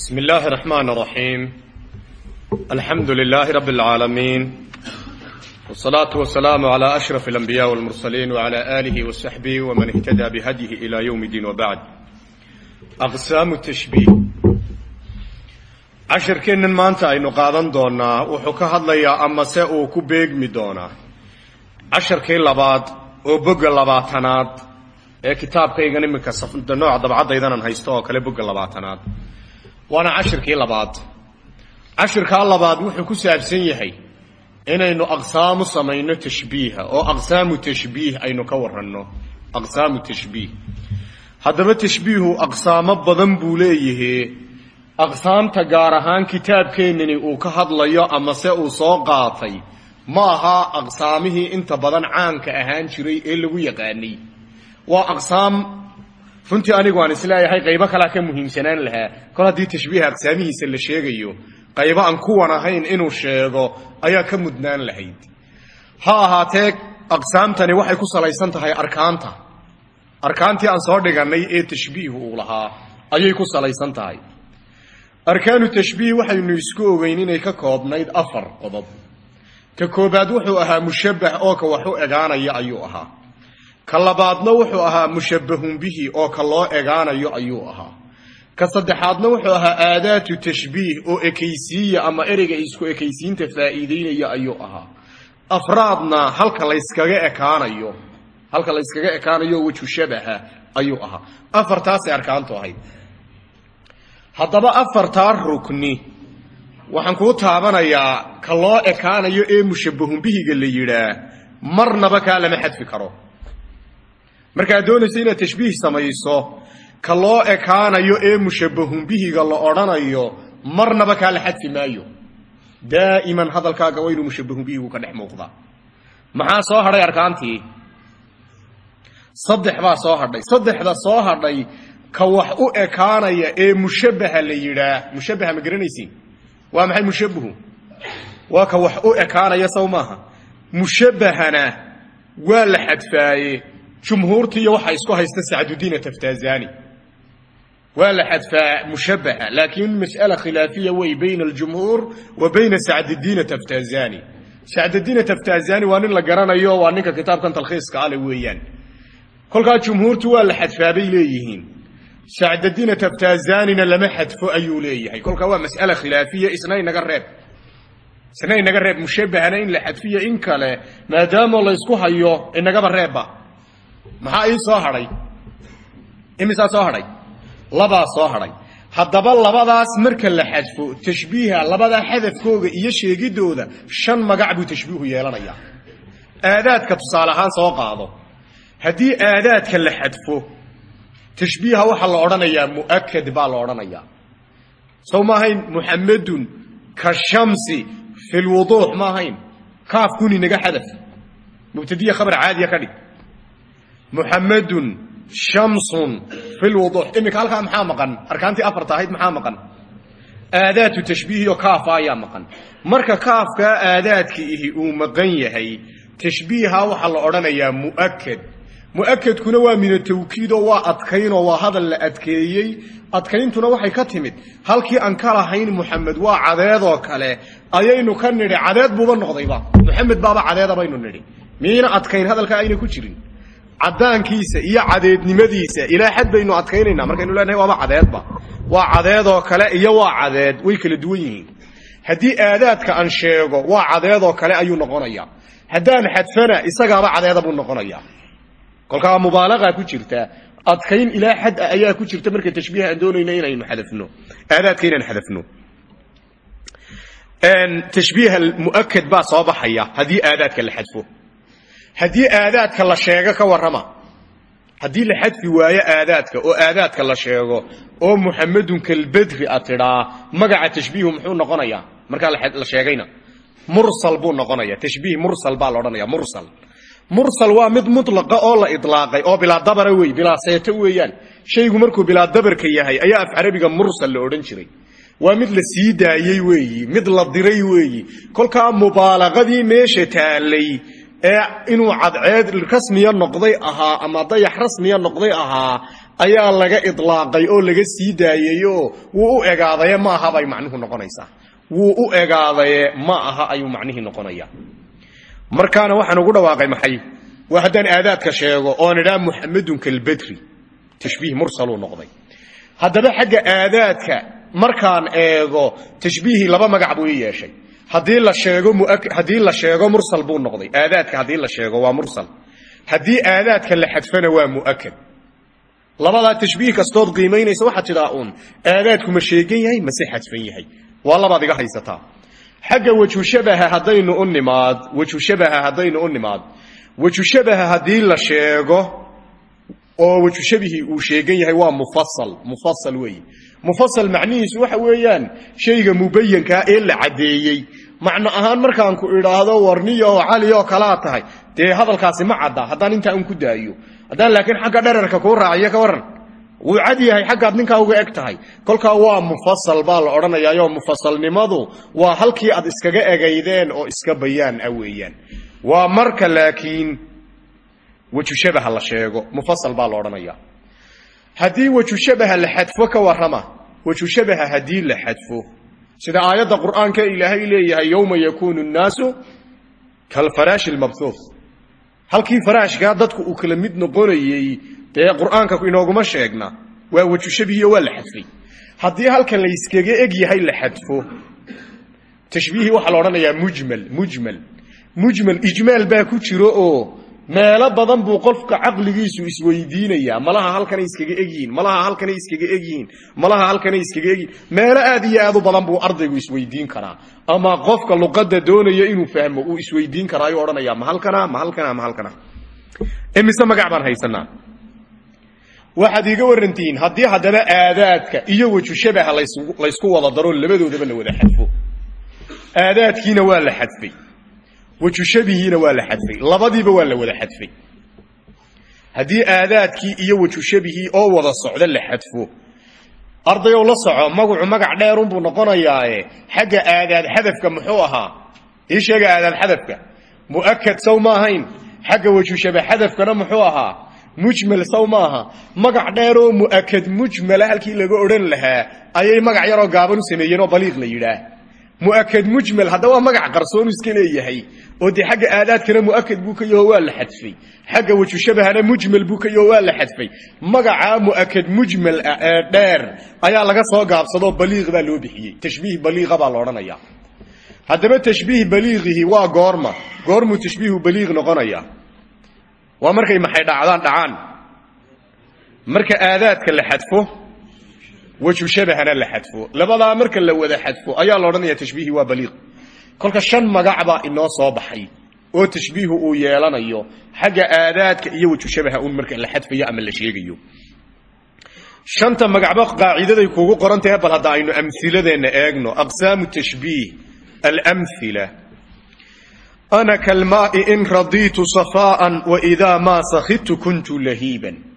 بسم الله الرحمن الرحيم الحمد لله رب العالمين والصلاة والسلام على أشرف الأنبياء والمرسلين وعلى آله وصحبه ومن اهتدى بهديه إلى يوم الدين وبعد أقسام التشبيه cashirkeennan maanta aynu qaadan doonaa wuxuu ka hadlayaa amase uu ku beegmi doonaa casharkii labaad oo bogga labaatanaad ee kitaabkaygan iminka nooca dabcadaydanan haysto oo kale bogga labaatanaad waana cashirkii labaad. Cashirkaa labaad wuxuu ku saabsan yahay inaynu aqsaamu samayno tashbiiha oo aqsaamu tashbiih aynu ka waranno aqsaamu tashbiih. Haddaba tashbiihu aqsaamo badan buu leeyahe aqsaamta gaar ahaan kitaabkeennani uu ka hadlayo amase uu soo qaatay ma aha aqsaamihii inta badan caanka ahaan jiray ee lagu yaqaanay runtii anigu aan is leeyahay qaybo kalea ka muhiimsanaan lahaa. Kol haddii tashbiiha aqsaamihiisa la sheegayo qaybo aan kuwan ahayn inuu sheego ayaa ka mudnaan lahayd. Ha ahaatee aqsaamtani waxay ku salaysan tahay arkaanta. Arkaantii aan soo dhigannay ee tashbiihu uu lahaa ayay ku salaysan tahay. Arkaanu tashbiih waxaynu isku ogeyn inay ka koobnayd afar qodob. Ka koobaad wuxuu ahaa mushabbah oo ka wax u egaanaya ayuu ahaa ka labaadna wuxuu ahaa mushabbahun bihi oo ka loo egaanayo ayuu ahaa. Ka saddexaadna wuxuu ahaa aadaatu tashbiih oo ekaysiiya ama ereyga isku ekaysiinta faa'iideynaya ayuu ahaa. Afraadna halka layskaga ekaanayo halka layskaga ekaanayo wejhu shabaha ayuu ahaa. Afartaasay arkaantu ahayd. Haddaba afartaa rukni waxaan kuu taabanayaa ka loo ekaanayo ee mushabbahun bihiga la yidhaah marnaba kaa lama xadfi karo markaad doonayso inaad tashbiih samayso ka loo ekaanayo ee mushabbahun bihiga la odhanayo marnaba kaa la xadfi maayo. Daa'iman hadalkaaga waa inuu mushabbahun bihigu ka dhex muuqdaa maxaa soo hadhay arkaantii? Saddex baa soo hadhay. Saddexda soo hadhay ka wax u ekaanaya ee mushabbaha la yidhaah. Mushabbaha ma garanaysiin waa maxay mushabbahu waa ka wax u ekaanaya saw maaha. Mushabbahana waa la xadfaaye jumhuurtiiyo waxaa isku haysta sacdudiina taftazani waa la xadfaa mushabbaha laakiin mas'ala khilaafiya wey bayna aljumhuur wa bayna sacdudiina taftazani sacdudiina taftazani waa nin la garanayo waa ninka kitaabkan talkhiiska ale weeyaan kolkaa jumhuurtu waa la xadfaa bay leeyihiin sacdadiina taftazanina lama xadfo ayuu leeyahay kolkaa waa mas'ala khilaafiya isna inaga reeb isna inaga reeb mushabbahana in la xadfiyo in kale maadaamo laysku hayo inagaba reebba maxaa ii soo hadhay? Imisaa soo hadhay? Labaa soo hadhay. Haddaba labadaas marka la xadfo tashbiiha labadaa xadafkooga iyo sheegidooda shan magac buu tashbiihu yeelanayaa. Aadaadka tusaale ahaan soo qaado. Haddii aadaadka la xadfo tashbiiha waxaa la odhanayaa mu'akad baa la odhanayaa. Sow ma ahayn muxamedun ka shamsi fi lwuduux ma ahayn. Kaafkuni naga xadaf. Mubtadiya khabar caadiya ka dhig muxamedun shamsun fi lwuduux iminka halkaa maxaa maqan? Arkaantii afarta ahayd maxaa maqan? Aadaatu tashbiihiyo kaafa ayaa maqan. Marka kaafkaa aadaadka ihi uu maqan yahay tashbiiha waxaa la odhanayaa mu'akad mu'akadkuna waa min atawkiidoo waa adkaynoo waa hadal la adkeeyey. Adkayntuna waxay ka timid. Halkii aan ka lahayn muxamed waa cadeedoo kale ayaynu ka nidhi cadeed buuba noqdayba muxamed baaba cadeeda baynu miyayna adkayn hadalka ayna ku jirin cadaankiisa iyo cadeednimadiisa. Ilaa xad baynu adkaynaynaa. Markaynu leenahay waaba cadeedba waa cadeedoo kale iyo waa cadeed. Way kala duwan yihiin. Haddii aadaadka aan sheego waa cadeedoo kale ayuu noqonayaa. Haddaan xadfana isagaaba cadeeda buu noqonayaa. Kolkaa mubaalaqa ku jirta. Adkayn ilaa xad ah ayaa ku jirta. Marka tashbiih aan doonayno inaynu xadafno. Aadaadka inaan xadafno tashbiiha mu'akad baa soo baxaya haddii aadaadka la xadfo haddii aadaadka la sheego ka warrama haddii la xadfi waayo aadaadka oo aadaadka la sheego oo muxamedun kalbedri a tidhaa magaca tashbiihu muxuu noqonayaa? Markaa la sheegayna. Mursal buu noqonaya tashbiih mursal baa la odhanaya mursal. Mursal waa mid mutlaqa oo la idlaaqay oo bilaa dabara wey bilaa seeto weeyaan. Shaygu markuu bilaa dabarka yahay ayaa af carabiga mursal la odhan jiray. Waa mid la sii daayey weeyi mid la diray weeyi. Kolkaa mubaalaqadii meesha taallay ee inuu cadceed rasmiya noqday ahaa ama dayax rasmiya noqday ahaa ayaa laga idlaaqay oo laga sii daayey oo wuu u egaadaye ma aha bay macnuhu noqonaysaa. Wuu u egaadaye ma aha ayuu macnihii noqonaya. Markaana waxaan ugu dhawaaqay maxay? Waa haddaan aadaadka sheego oon idhaa muxamedun kalbedri tashbiih mursaluu noqday. Haddaba xagga aadaadka markaan eego tashbiihii laba magac buu ii yeeshay haddii la sheego mursal buu noqday. Aadaadka haddii la sheego waa mursal. Haddii aadaadka la xadfana waa mu'akad. Labadaa tashbiih kastood qiimaynaysa waxaad tidhaa uun aadaadku ma sheegan yahay mase xadfan yahay. Waa labaad iga haysataa xagga wejushabaha haddaynu u nimaad wejushabaha haddaynu u nimaad wejushabaha haddii la sheego oo wejushabihii uu sheegan yahay waa mufasal mufasal weeye mufasal macnihiisu waxa weeyaan shayga mubayankaa ee la caddeeyey. Macno ahaan markaan ku idhaahdo warniyo oo cali oo kalaa tahay. Dee hadalkaasi ma cadda haddaan intaa un ku daayo. Haddaan laakiin xagga dherarka kuu raaciyo ka warran. Wuu cad yahay xaggaad ninkaa uga eg tahay. Kolkaa waa mufasal baa la odhanayaayo mufasalnimadu waa halkii aad iskaga egaydeen oo iska bayaan ah weeyaan. Waa marka laakiin wejushabaha la sheego mufasal wejushabaha haddii la xadfo sida aayadda qur'aanka ilaahay leeyahay yowma yakuunu nnaasu kalfaraashi lmabhuuth halkii faraashkaa dadku uu kala mid noqonayey dee qur'aanka inooguma sheegna waa wejushabihiyo waa la xadfay haddii halkan la yskaga eg yahay la xadfo tashbiihii waxaa la odhanayaa mujmal mujmal. Mujmal ijmaal baa ku jiro oo meelo badan buu qofka caqligiisu isweydiinayaa. Malaha halkanay iskaga egyihiin. Malaha halkanay iskaga egyihiin. Malaha halkanay iskaga egyihiin. Meelo aad iyo aad u badan buu ardaygu isweydiin karaa. Ama qofka luqadda doonaya inuu fahmo uu isweydiin karaa ayuu odhanayaa ma halkana ma halkana ma halkana imise magac baan haysanaa waxaad iiga warantihiin haddii haddaba aadaadka iyo wejushabaha laysku wada daro labadoodaba la wada xadfo. Aadaadkiina waa la xadfay wejushabihiina waa la xadfay. Labadiiba waa la wada xadfay. Haddii aadaadkii iyo wejushabihii oo wada socda la xadfo. Ardayow la soco magacu magac dheerunbuu noqonayaae xagga aadaad xadafka muxuu ahaa? Ii sheega aadaad xadafka. Mu'akad saw ma ahayn. Xagga wejushabe xadafkana muxuu ahaa? Mujmal saw maaha magac dheeroo mu'akad mujmala halkii laga odhan lahaa ayay magac yaroo gaaban u sameeyeen oo baliiq la yidhaah mu'akad mujmal hadda waa magac qarsoonu iska leeyahay oo dee xagga aadaadkana mu'akad buu ka yaho waa la xadfay. Xagga wejushabahana mujmal buu ka yaho waa la xadfay. Magacaa mu'akad mujmal ah ee dheer ayaa laga soo gaabsadoo baliiq baa loo bixiyey. Tashbiih baliiqa baa la odhanaya haddaba tashbiih baliiqihi waa goorma. Goormuu tashbiihu baliiq noqonaya. Waa markay maxay dhacdaan dhacaan? Marka aadaadka la xadfo wejushabahana la xadfo labadaa marka la wada xadfo ayaa la odhanaya tashbiihi waa baliiq kolka shan magac inoo soo baxay oo tashbiihu uu yeelanayo xagga aadaadka iyo wejushabaha un marka la xadfayo ama la sheegayo shanta magacba qaacidaday kuugu qoran tahe bal hadda aynu amhiladeenna eegno aqsaamu tashbiih almhila ana kalmaai in radiitu safaaan waidaa maa sakhidtu kuntu lahiiban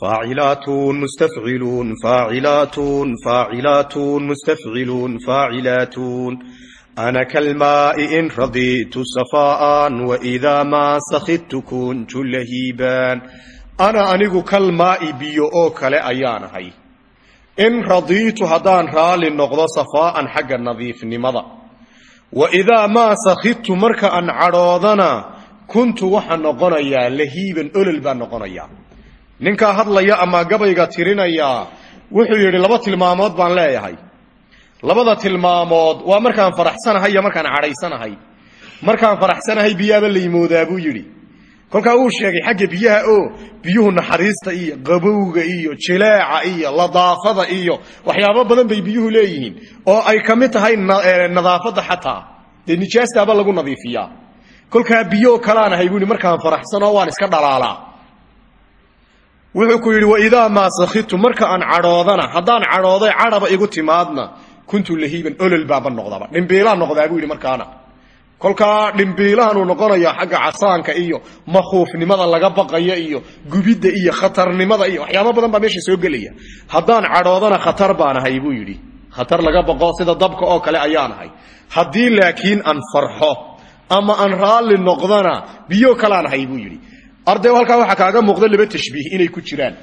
faacilaatun mustafciluun faacilaatun faacilaatun mustafciluun faacilaatun ana kalmaai in radiitu safaaan waidaa maa sakhidtu kuntu lahiiban ana anigu kalmaai biyo oo kale ayaanahay in radiitu haddaan raalli noqdo safaa'an xagga nadiifnimada wa idaa maa sakhidtu marka aan cadhoodana kuntu waxaa noqonayaa lahiiban olol baan ninkaa hadlaya ama gabayga tirinayaa wuxuu yidhi laba tilmaamood baan leeyahay. Labada tilmaamood waa markaan faraxsanahay iyo markaan cadhaysanahay. Markaan faraxsanahay biyaaba laymoodaa buu yidhi. Kolkaa uu sheegay xagga biyaha oo biyuhu naxariista iyo qabowga iyo jileeca iyo ladaafada iyo waxyaabo badan bay biyuhu leeyihiin oo ay ka mid tahay nadaafadda xataa. Dee nijaastaaba lagu nadiifiyaa. Kolkaa biyo kalaanahay buu yidhi markaan faraxsanoo waan iska dhalaalaa wuxuu ku yidhi waidaa maa sakhidtu marka aan cadhoodana haddaan cadhooday cadhaba igu timaadna kuntu lahiiban olol baaba noqdaba. Dhimbiilaan noqdaa buu yidhi markaana. Kolkaa dhimbiilahanuu noqonayaa xagga casaanka iyo makhuufnimada laga baqaya iyo gubidda iyo khatarnimada iyo waxyaaba badan baa meesha soo gelaya. Haddaan cadhoodana khatar baanahay buu yidhi. Khatar laga baqo sida dabka oo kale ayaanahay haddii laakiin aan farxo ama aan raalli noqdana biyo kalaanahay buu yidhi arday halkaa waxaa kaaga muuqda laba tashbiih inay ku jiraan.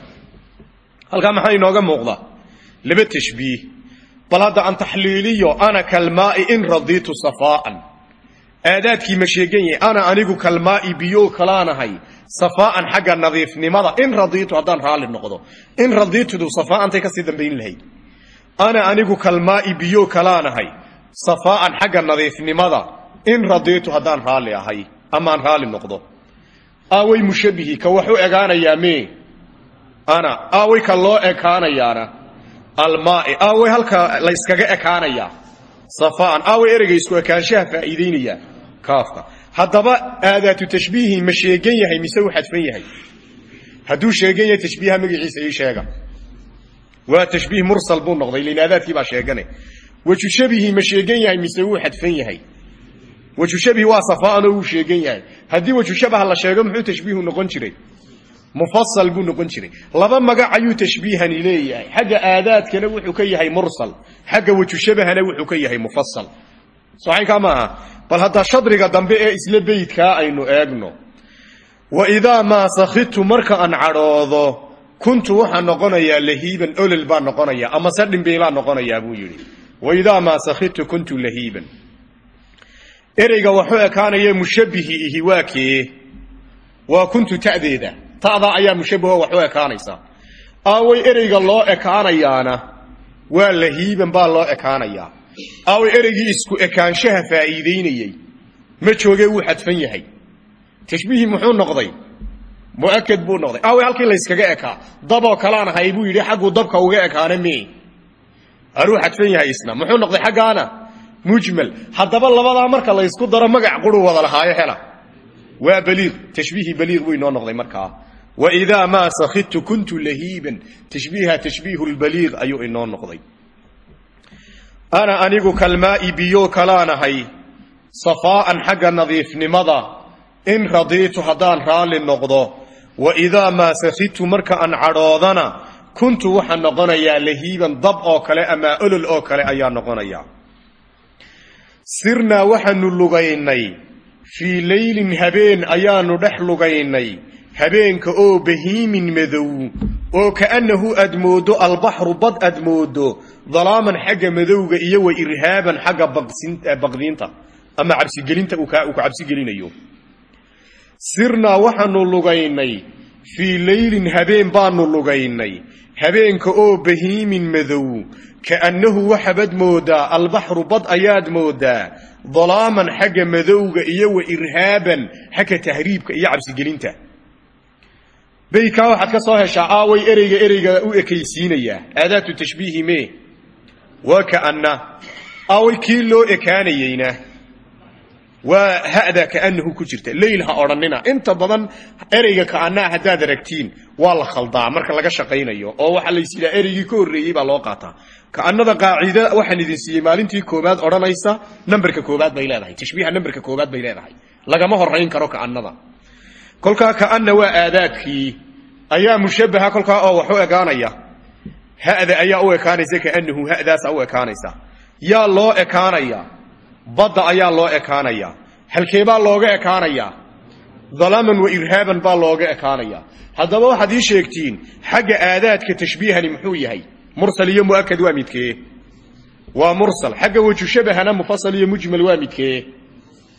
Halkaa maxaa inooga muuqda? Laba tashbiih. Bal hadda an taxliiliyo ana kalmaai in radiitu safaaan. Aadaadkii ma sheegan yahay ana anigu kalmaai biyo kalaanahay safaaan xagga nadiifnimada in radiitu haddaan raalli noqdo in radiitudu safaantay ka sii dambayn lahayd. Ana anigu kalmaai biyo kalaanahay safaaan xagga nadiifnimada in radiitu haddaan raalli ahay amaan raalli noqdo aaway mushabihi ka wax u egaanayaa ana aaway ka loo ekaanayaana almaai aaway halka layskaga ekaanayaa safaan aaway ereyga isku ekaanshaha faa'iideynaya. Kaafka. Haddaba aadaatu tashbiihi ma yahay mise u xadfan yahay? Hadduu sheegan yahay tashbiiha magaciisa ii sheega waa tashbiih mursal buu noqday lin aadaadkii sheegane waju shabihi ma yahay mise wuu xadfan yahay waju shabihi waa safaan oo wuu sheegan yahay haddii waju shabaha la sheego muxuu tashbiihu noqon jiray mufasal buu noqon jiray laba magac ayuu tashbiihani leeyahay xagga aadaadkana wuxuu ka yahay mursal xagga waju shabahana wuxuu ka yahay mufasal soxaynkaa maaha bal haddaa shadriga dambe ee isla beydkaa aynu eegno wa idaa maa sakhitu marka aan cadhoodo kuntu waxaa noqonayaa lahiiban olol baa noqonaya ama se dhimbiilaa noqonayaa buu yidhi wa idaa maa sakhitu kuntu lahiiban ereyga waxu ekaanaya mushabihi ihi waa kee waa kuntu ta'deeda. Ta'daa ayaa mushabaho wax u ekaanaysaa. Aaway ereyga loo ekaanayaana waa lahiiban baa loo ekaanayaa. Aaway ereygii isku ekaanshaha faa'iideynayey ma joogee wuu xadfan yahay. Tashbiihii muxuu noqday? Mu'akad buu noqday. Aaway halkii layskaga ekaa. Daboo kalaan ahay buu yidhi xagguu dabka uga ekaana me anuu xadfan yahay isna. Muxuu noqday xaggaana mujmal. Haddaba labadaa marka laysku daro magac quru wada lahaayo hela. Waa baliiq tashbiihi baliiq buu inoo noqday markaa wa idaa maa sakhitu kuntu lahiiban tashbiiha tashbiihu lbaliiq ayuu inoo noqday. Ana anigu kalmaai biyo kalaanahay safaa'an xagga nadiifnimada in radiitu haddaan raalli noqdo. Wa idaa maa sakhitu marka aan cadhoodana kuntu waxaa noqonayaa lahiiban dab oo kale ama olol oo kale ayaa noqonaya sirnaa waxaanu lugaynay. Fii leylin habeen ayaanu dhex lugaynay. Habeenka oo bahiimin madow oo kaannahu aad mooddo albaxru bad aad mooddo dalaaman xagga madowga iyo wa irhaaban xagga baqdiinta. Ama cabsigelinta uu ku cabsigelinayo. Sirnaa waxaanu lugaynay. Fii leylin habeen baanu lugaynay. Habeenka oo bahiimin madow kaannahu waxaabad moodaa albaxru bad ayaad moodaa dalaaman xagga madowga iyo wa irhaaban xagga tahriibka iyo cabsigelinta. Beydkaa waxaad ka soo heshaa aaway ereyga ereyga u ekaysiinayaa aadaatu tashbiihi me waa kaana aaway kii loo ekaanayeyna waa hada kaanahu ku jirta leyl ha odhanina inta badan ereyga kaanaa haddaad aragtiin waa la khaldaa marka laga shaqaynayo oo waxaa laysidhaa ereygii ka horreeyey baa loo qaataa kaanada qaacida waxaan idin siiyey maalintii koobaad odhanaysa namberka koobaad bay leedahay tashbiiha namberka koobaad bay leedahay lagama horayn karo kaanada kolkaa kaana waa aadaadkii ayaa mushabaha kolkaa oo wax u ekaanaya hada ayaa u ekaanaysa kaanahu hadaasa u ekaanaysa yaa loo ekaanaya badda ayaa loo ekaanaya. Halkeebaa looga ekaanaya. Dalaman wa irhaaban baa looga ekaanaya. Haddaba waxaad ii sheegtiin xagga aadaadka tashbiihani muxuu yahay? Mursal iyo muakad waa midkee? Waa mursal. Xagga waju shabahana mufasal iyo mujmal waa midkee?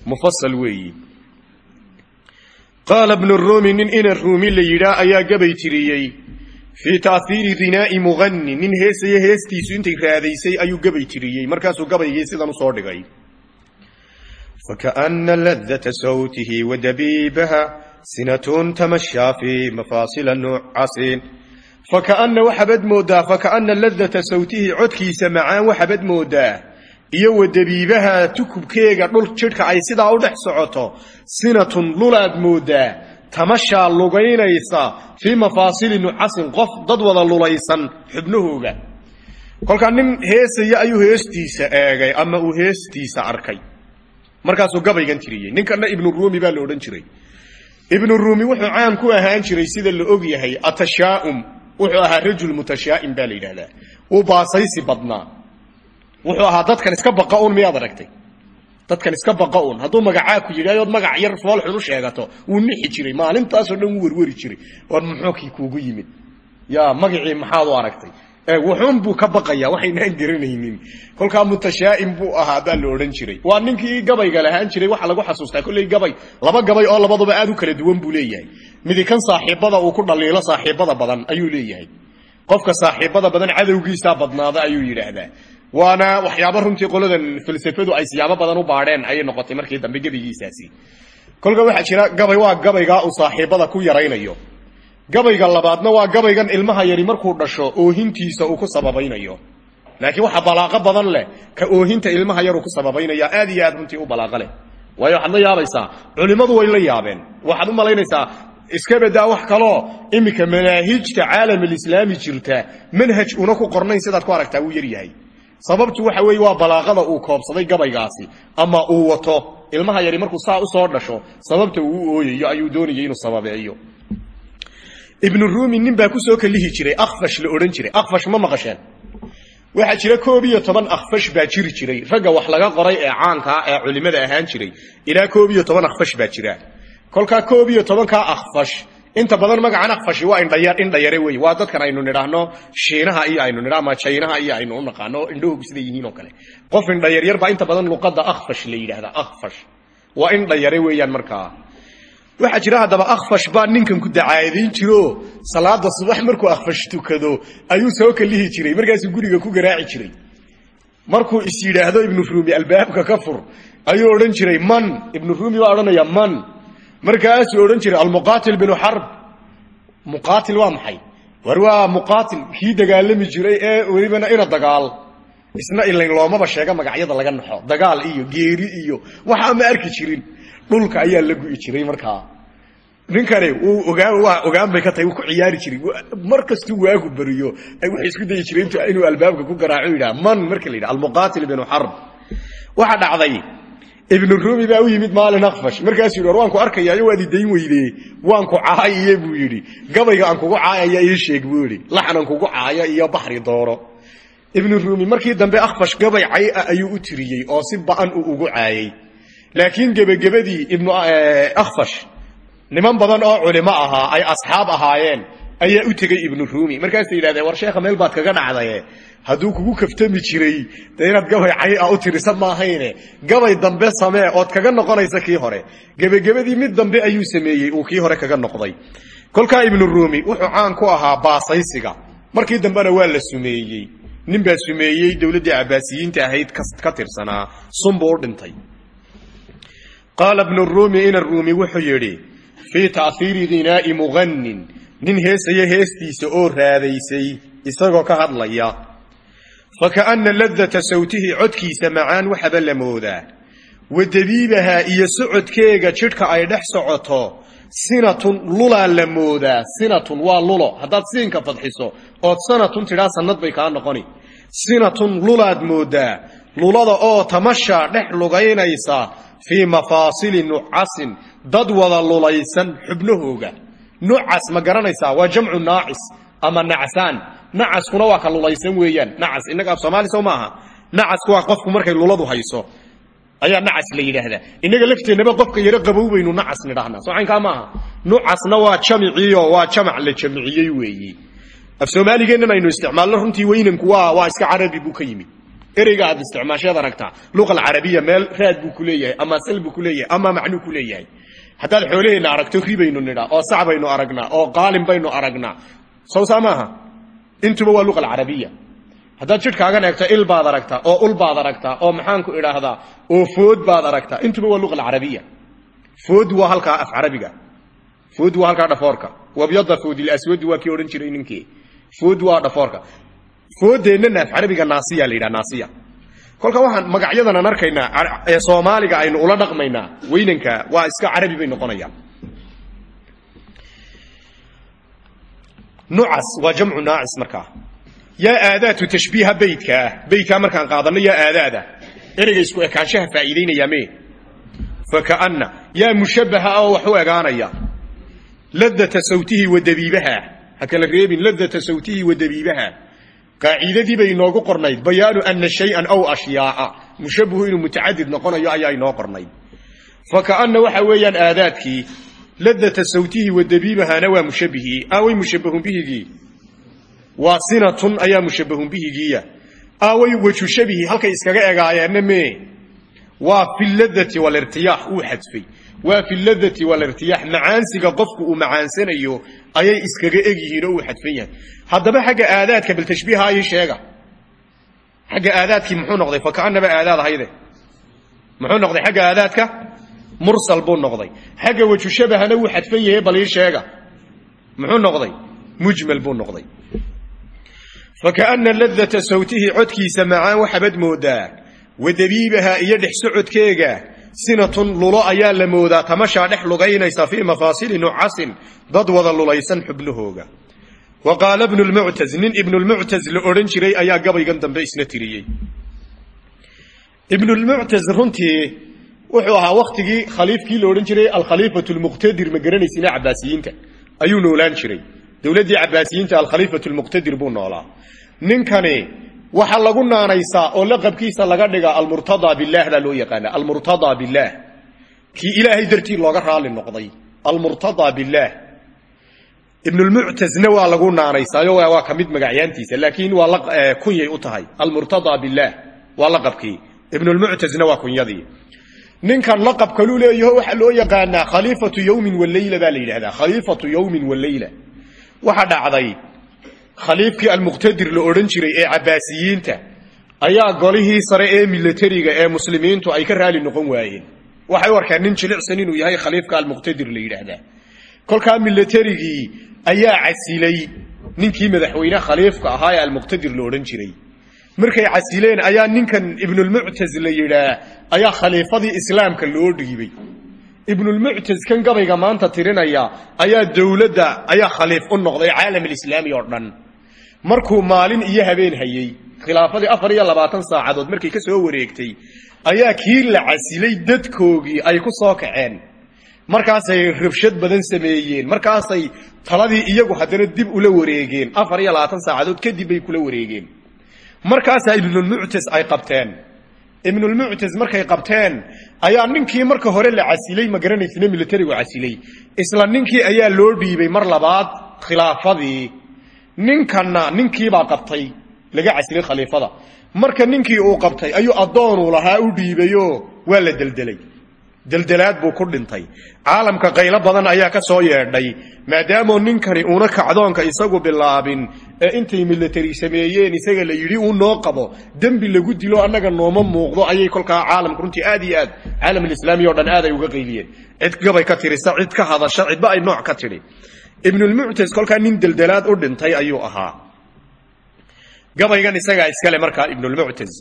Mufasal weeyi qaala bnu ruumi nin ina ruumi la yidhaa ayaa gabay tiriyey fii taahiiri hinaa'i muqani nin heesaya heestiisu intay raadaysay ayuu gabay tiriyey. Markaasuu gabaygii sidan u soo dhigay فكأن لذة صوته ودبيبها سنة تمشى في مفاصل النعاس فكأن وحبد مودا فكأن لذة صوته عدكي سمعان وحبد مودا iyo wadabiibaha tukubkeega dhul jidhka ay sidaa u dhex socoto sinatun lulaad moodaa tamashaa lugaynaysa fii mafaasili nucasin qof dad wada lulaysan xubnahooga kolkaa nin heesaya ayuu heestiisa eegay ama uu heestiisa arkay markaasuu gabaygan tiriyey. Ninkana ibnu ruumi baa la odhan jiray. Ibnu ruumi wuxuu caan ku ahaan jiray sida la og yahay atashaaum. Wuxuu ahaa rajul mutashaa'im baa la yidhahdaa. Uu baasaysi badnaa. Wuxuu ahaa dadkan iska baqa un miyaad aragtay? Dadkan iska baqa un hadduu magacaa ku yidhi ayood magac yar fool xun u sheegato wuu nixi jiray. Maalintaasoo dhan wuu werweri jiray. War muxuu kii kuugu yimid? Ya magacii maxaad u aragtay wuxuun buu ka baqaya waxaynaan garanaynin kolkaa mutashaa'im buu ahaa baa la odhan jiray. Waa ninkii gabayga lahaan jiray waxaa lagu xasuustaa kolley gabay laba gabay oo labaduba aad u kala duwan buu leeyahay. Midi kan saaxiibada uu ku dhaliilo saaxiibada badan ayuu leeyahay. Qofka saaxiibada badan cadowgiisaa badnaada ayuu yidhaahdaa. Waana waxyaaba runtii qoladan falsafadu ay siyaabo badan u baadheen ayay noqotay markii dambe gebigiisaasi. Kolka waxaa jira gabay waa gabaygaa uu saaxiibada ku yaraynayo gabayga labaadna waa gabaygan ilmaha yari markuu dhasho oohintiisa uu ku sababaynayo. Laakiin waxa balaaqo badan leh ka oohinta ilmaha yaruu ku sababaynaya aad iyo aad runtii u balaaqo leh. Waayo waxaad la yaabaysaa culimmadu way la yaabeen. Waxaad u malaynaysaa iska badaa wax kaloo iminka manaahijta caalamalislaami jirta manhaj una ku qornayn sidaad ku aragtaa wuu yaryahay sababtu waxa weeye waa balaaqada uu koobsaday gabaygaasi ama uu wato. Ilmaha yari markuu saa u soo dhasho sababta uu u ooyayo ayuu doonayay inuu sababeeyo ibnu ruumi nin baa ku soo kalihi jiray akfash la odhan jiray. Akfash ma maqasheen. Waxaa jira koob iyo toban akfash baa jiri jiray. Ragga wax laga qoray ee caankaa ee culimada ahaan jiray ilaa koob iyo toban akfash baa jira. Kolkaa koob iyo tobankaa akfash inta badan magacan akfashi waa indhaya indhayare wey. Waa dadkan aynu nidhaahno shiinaha iyo aynu nidha ama jaynaha iyo aynu u naqaano indhahoogu siday yihiin oo kale. Qof indhayaryar baa inta badan luqada akfash la yidhahdaa akfash waa indhayare weeyaan markaa waxaa jira haddaba akfash baa ninkan ku dacaadayn jiro. Salaada subax markuu akfash tukado ayuu soo kalihi jiray. Markaasuu guriga ku garaaci jiray. Markuu is yidhaahdo ibnu ruumi albaabka ka fur. Ayuu odhan jiray man. Ibnu ruumi baa odhanaya man. Markaasuu odhan jiray almuqaatil binu xarb muqaatil waa maxay? War waa muqaatil. Kii dagaalami jiray ee welibana ina dagaal. Isna ilayn loomaba sheega magacyada laga naxo. Dagaal iyo geeri iyo waxaa ma arki jirin dhulka ayaa la gu'i jiray markaa ninkani uu ogaan waa ogaan bay ka tahay uu ku ciyaari jiray. Mar kastuu waagu bariyo ay waxay isku dayi jireen inuu albaabka ku garaaco yidhaha man marka la yidhaha almuqaatil binu xarb waxaa dhacday ibnu ruumi baa u yimid maalin akfash markaasuu yidhi war waan ku arkayaayo waad idayn weydee waan ku caayiye buu yidhi. Gabayga aan kugu caayaya ii sheeg buu yidhi. Laxnan kugu caaya iyo baxri dooro. Ibnu ruumi markii dambe akfash gabay cay ah ayuu u tiriyey oo si ba'an uu ugu caayay laakiin gebagabadii ibnu akfash niman badan oo culimo ahaa ay asxaab ahaayeen ayaa u tegey ibnu ruumi markaasay yidhahdeen war sheekha meel baad kaga dhacdaye hadduu kugu kaftami jiray dee inaad gabay cay ah u tirisa maahayne. Gabay dambe samee ood kaga noqonaysa kii hore. Gebagabadii mid dambe ayuu sameeyey uu kii hore kaga noqday. Kolkaa ibnu ruumi wuxuu caan ku ahaa baasaysiga. Markii dambena waa la sumeeyey nin baa sumeeyey dowladdii cabaasiyiinta ahayd ka tirsanaa sunbuu u dhintay qaala bnu ruumi ina ruumi wuxuu yidhi fii taahiiri hinaa'i muqanin nin heesaya heestiisa oo raadaysay isagoo ka hadlaya fakaana ladata sawtihi codkiisa macaan waxaba la moodaa wa dabiibahaa iyo socodkeega jidhka ay dhex socoto sinatun lulaa la moodaa sinatun waa lulo haddaad siinka fadxiso ood sanatun tidhaa sannad bay kaa noqoni sinatun lulaad moodaa lulada oo tamashaa dhex lugaynaysa fii mafaasili nucasin dad wada lulaysan xubnahooga. Nucas ma garanaysaa waa jamcu naacis ama nacsaan nacaskuna waa ka lulaysan weeyaan. Nacas innaga af soomaali soo maaha. Nacasku waa qofku markay luladu hayso. Ayaa nacas la yidhaahdaa. Innaga lafteennaba qofka yaro qabow baynu nacas nidhahnaa soo caynkaa maaha nucasna waa jamiciyo waa jamac la jamciyey weeyi. Af soomaaligeennan aynu isticmaalno runtii weynanku waa waa iska carabi buu ereyga aad isticmaasheed aragtaa. Luqa alcarabiya meel raad buu ku leeyahay ama sal buu ku leeyahay ama macnuu ku leeyahay. Haddaad xoolaheenna aragto ri baynu nidhaa oo sac baynu aragnaa oo qaalin baynu aragnaa. Sawsaa maaha intuba waa luqa alcarabiya haddaad jidhkaagan eegto il baad aragtaa oo ul baad aragtaa oo maxaanku idhaahdaa oo food baad aragtaa. Intuba waa luqa alcarabiya food waa halkaa af carabiga. Food waa halkaa dhafoorka. Wabyada foodilaswadi waa kii odhan jiray ninkii. Food waa dhafoorka foodeennana af carabiga naasiya la yidhaha naasiya. Kolka waxaan magacyadanaan arkaynaa ee soomaaliga aynu ula dhaqmaynaa weynanka waa iska carabi bay noqonayaan. Nucas waa jamcu naacis markaa yaa aadaatu tashbiiha beytka ah beytkaa markaan qaadanno yaa aadaada. Ereyga isku ekaanshaha faa'iidaynaya mee. Fakaana yaa mushabbaha oo wax u egaanaya ladata sawtihi wa dabiibaha. Ha kala reebin ladata sawtihi wa dabiibaha qaacidadii bay inoogu qornayd. Bayaanu ana shayan aw ashyaaa mushabihu inuu mutacadid noqonayo ayaa inoo qornayd. Fakaana waxa weeyaan aadaadkii ladata sawtihi wa dabiibahana waa mushabihii aaway mushabahun bihigii? Waa sinatun ayaa mushabahun bihigiiya. Aaway waju shabihi halkay iskaga egaayeena mee? Waa fi ladati walirtiyaax uu xadfay waa fi ladati walirtiyaax macaansiga qofku uu macaansanayo ayay iskaga eg yihiin oo uu xadfan yahay. Haddaba xagga aadaadka bal tashbiiha ii sheega xagga aadaadkii muxuu noqday? Fakaanaba aadaad ahayde. Muxuu noqday? Xagga aadaadka mursal buu noqday. Xagga waju shabahana wuu xadfan yahay bal ii sheega muxuu noqday? Mujmal buu noqday. Fakaana ladata sawtihi codkiisa macaan waxaabad moodaa. Wadabiibaha iyo dhex socodkeega sinatun lulo ayaa la moodaa tamashaa dhex lugaynaysa fii mafaasili nucasin dad wada lulaysan xubnahooga. Wa qaala bnu lmuctaz nin ibnulmuctaz la odhan jiray ayaa gabaygan dambe isna tiriyey. Ibnulmuctaz runtii wuxuu ahaa wakhtigii khaliifkii la odhan jiray alkhaliifatu lmuqtadir ma garanaysina cabaasiyiinta ayuu noolaan jiray. Dowladdii cabaasiyiinta alkhaliifatu lmuqtadir buu noolaa. Ninkani waxaa lagu naanaysaa oo laqabkiisa laga dhigaa almurtadaa bilaah baa loo yaqaana almurtadaa bilaah kii ilaahay dartii looga raali noqday. almurtadaa bilaah ibnulmuctazna waa lagu naanaysaayo waa ka mid laakiin waa kunyay u tahay. almurtadaa bilaah waa laqabkii. Ibnulmuctazna waa kunyadii. Ninkan laqab kaluu leeyaho waxaa loo yaqaanaa khaliifatu yowmin waleyla baa la yidhahdaa khaliifatu yowmin waleyla waxa dhacday khaliifkii almuqtadir la odhan jiray ee cabaasiyiinta ayaa golihii sare ee milatariga ee muslimiintu ay ka raali noqon waayeen. Waxay u arkaan nin jilicsan inuu yahay khaliifka almuqtadir la yidhaahdaa. Kolkaa milatarigii ayaa casilay ninkii madaxweyne khaliifka ahaa ee almuqtadir la odhan jiray. Markay casileen ayaa ninkan ibnulmuctaz la yidhaa ayaa khaliifadii islaamka loo dhiibay. Ibnulmuctaz kan gabayga maanta tirinaya ayaa dowladda ayaa khaliif u noqday caalamalislaami oo dhan markuu maalin iyo habeen hayey khilaafadii afar iyo labaatan saacadood markay ka soo wareegtay ayaa kii la casilay dadkoogii ay ku soo kaceen. Markaasay rabshad badan sameeyeen markaasay taladii iyagu haddana dib ula wareegeen afar iyo labaatan saacadood kadib bay kula wareegeen. Markaasaa ibnulmuctas ay qabteen. Ibnulmuctas markay qabteen ayaa ninkii marka hore la casilay ma garanaysna militarigu casilay isla ninkii ayaa loo dhiibay mar labaad khilaafadii ninkanna ninkiibaa qabtay laga casilay khaliifada. Marka ninkii uu qabtay ayuu addoonuu lahaa u dhiibayo waa la deldelay. Deldelaad buu ku dhintay. Caalamka qaylo badan ayaa ka soo yeedhay maadaamoo ninkani uuna kacdoonka isagu bilaabin ee intay milatari sameeyeen isaga la yidhi uu noo qabo dembi lagu dilo annaga nooma muuqdo ayay kolkaa caalamka runtii aad iyo aad caalamalislaami o dhan aad ay uga qayliyeen. Cid gabay ka tirisa cid ka hadasha cidba ay nooc ka tidhi ibnulmuctas kolkaa nin deldelaad u dhintay ayuu ahaa. Gabaygan isagaa iskale markaa ibnulmuctas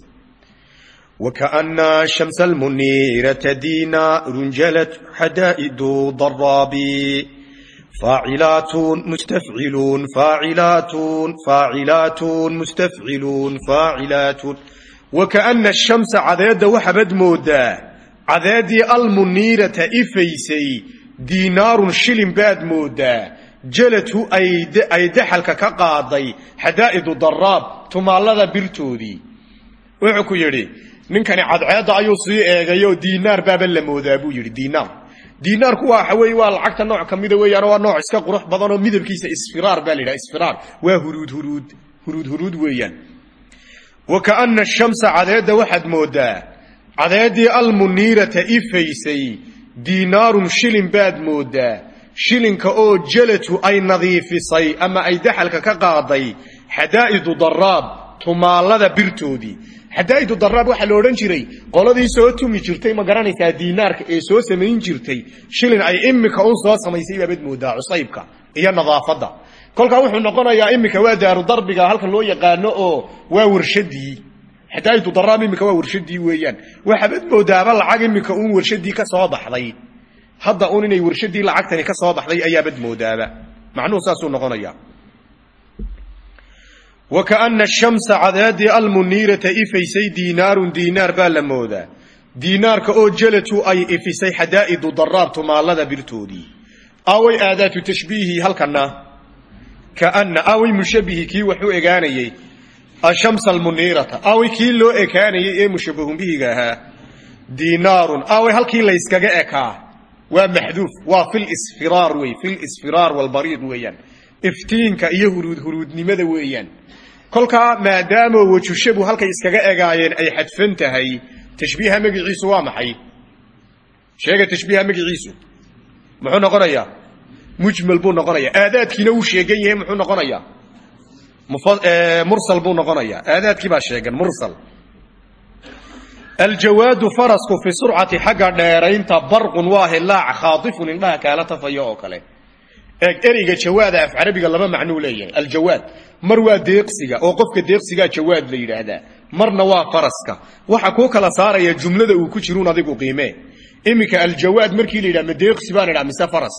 wakaanaa shamsa almuniira tadiina runjalat xadaa'idu daraabi faacilaatun mustafciluun faacilaatun faacilaatun mustafciluun faacilaatun wakaana shamsa cadeedda waxaabad moodaa. Cadeeddii almuniirata ifaysay diinaarun shilin baad moodaa jaladhu ay daxalka ka qaaday xadaa'idu daraab tumaalada birtoodii wuxuu ku yidhi ninkani cadceeda ayuu sii eegayo diinaar baaba la moodaa buu yidhi diinaar. Diinaarku waa wey waa lacagta nooc ka mida weeyaan waa nooc iska qurux badanoo midabkiisa isfiraar baa la yidhaha isfiraar. Waa huruudhuruud huruudhuruud weeyaan. Wa kaana shamsa cadeedda waxaad moodaa cadeeddii almuniirata ifaysay diinaarun shilin baad moodaa shilinka oo jalatu ay nadiifisay ama ay daxalka ka qaaday xadaa'idu daraab tumaallada birtoodii xadaa'idu daraab waxaa la odhan jiray qoladii soo tumi jirtay ma garanaysaa diinaarka ee soo samayn jirtay. Shilin ay imika un soo samaysay baabad moodaa cusaybka iyo nadaafadda. Kolkaa wuxuu noqonayaa imika waa daaru darbiga halkan loo yaqaano oo waa warshadii xadaa'idu daraab imika waa warshadii weeyaan. Waxaabad moodaaba lacag imika uun warshadii ka soo baxday hadda un inay warshadii lacagtani ka soo baxday ayaabad moodaaba. Macnuhu saasuu noqonayaa wakaana shamsa cadaadii almuniirata ifaysay diinaarun diinaar baa la moodaa. Diinaarka oo jalatu ay ifisay xadaa'idu daraab tumaallada birtoodii aaway aadaatu tashbiihi halkana kaana aaway mushabihi kii wax u egaanayey ashamsa almuniirata. Aaway kii loo ekaanayay ee mushabahun ahaa. Dinaarun aaway halkii layskaga ekaa waa maxduuf. Waa fil isfiraar wey. Fil isfiraar walbariid weeyaan. Iftiinka iyo huruud huruudnimada weeyaan. Kolkaa maadaamo wajushabu halkay iskaga egaayeen ay xadfan tahay tashbiiha magiciisu waa maxay? Sheega tashbiiha magiciisu. Muxuu noqonayaa? Mujmal buu noqonayaa. Aadaadkiina uu sheegan yahay muxuu noqonayaa? Mursal buu noqonayaa. Aadaadkii baa sheegan mursal aljawaadu farasku fi surcati xagga dheeraynta barqun waa hilaac khaaifun indhaha kaala tafayo oo kale eeg ereyga jawaada af carabiga laba macnuu leeyahay aljawaad mar waa deeqsiga oo qofka deeqsigaa jawaad la yidhaahdaa marna waa faraska waxa kuu kala saaraya jumlada uu ku jiruun adigu qiimee iminka aljawaad markii la yidhaha ma deeqsi baan idhaha mise faras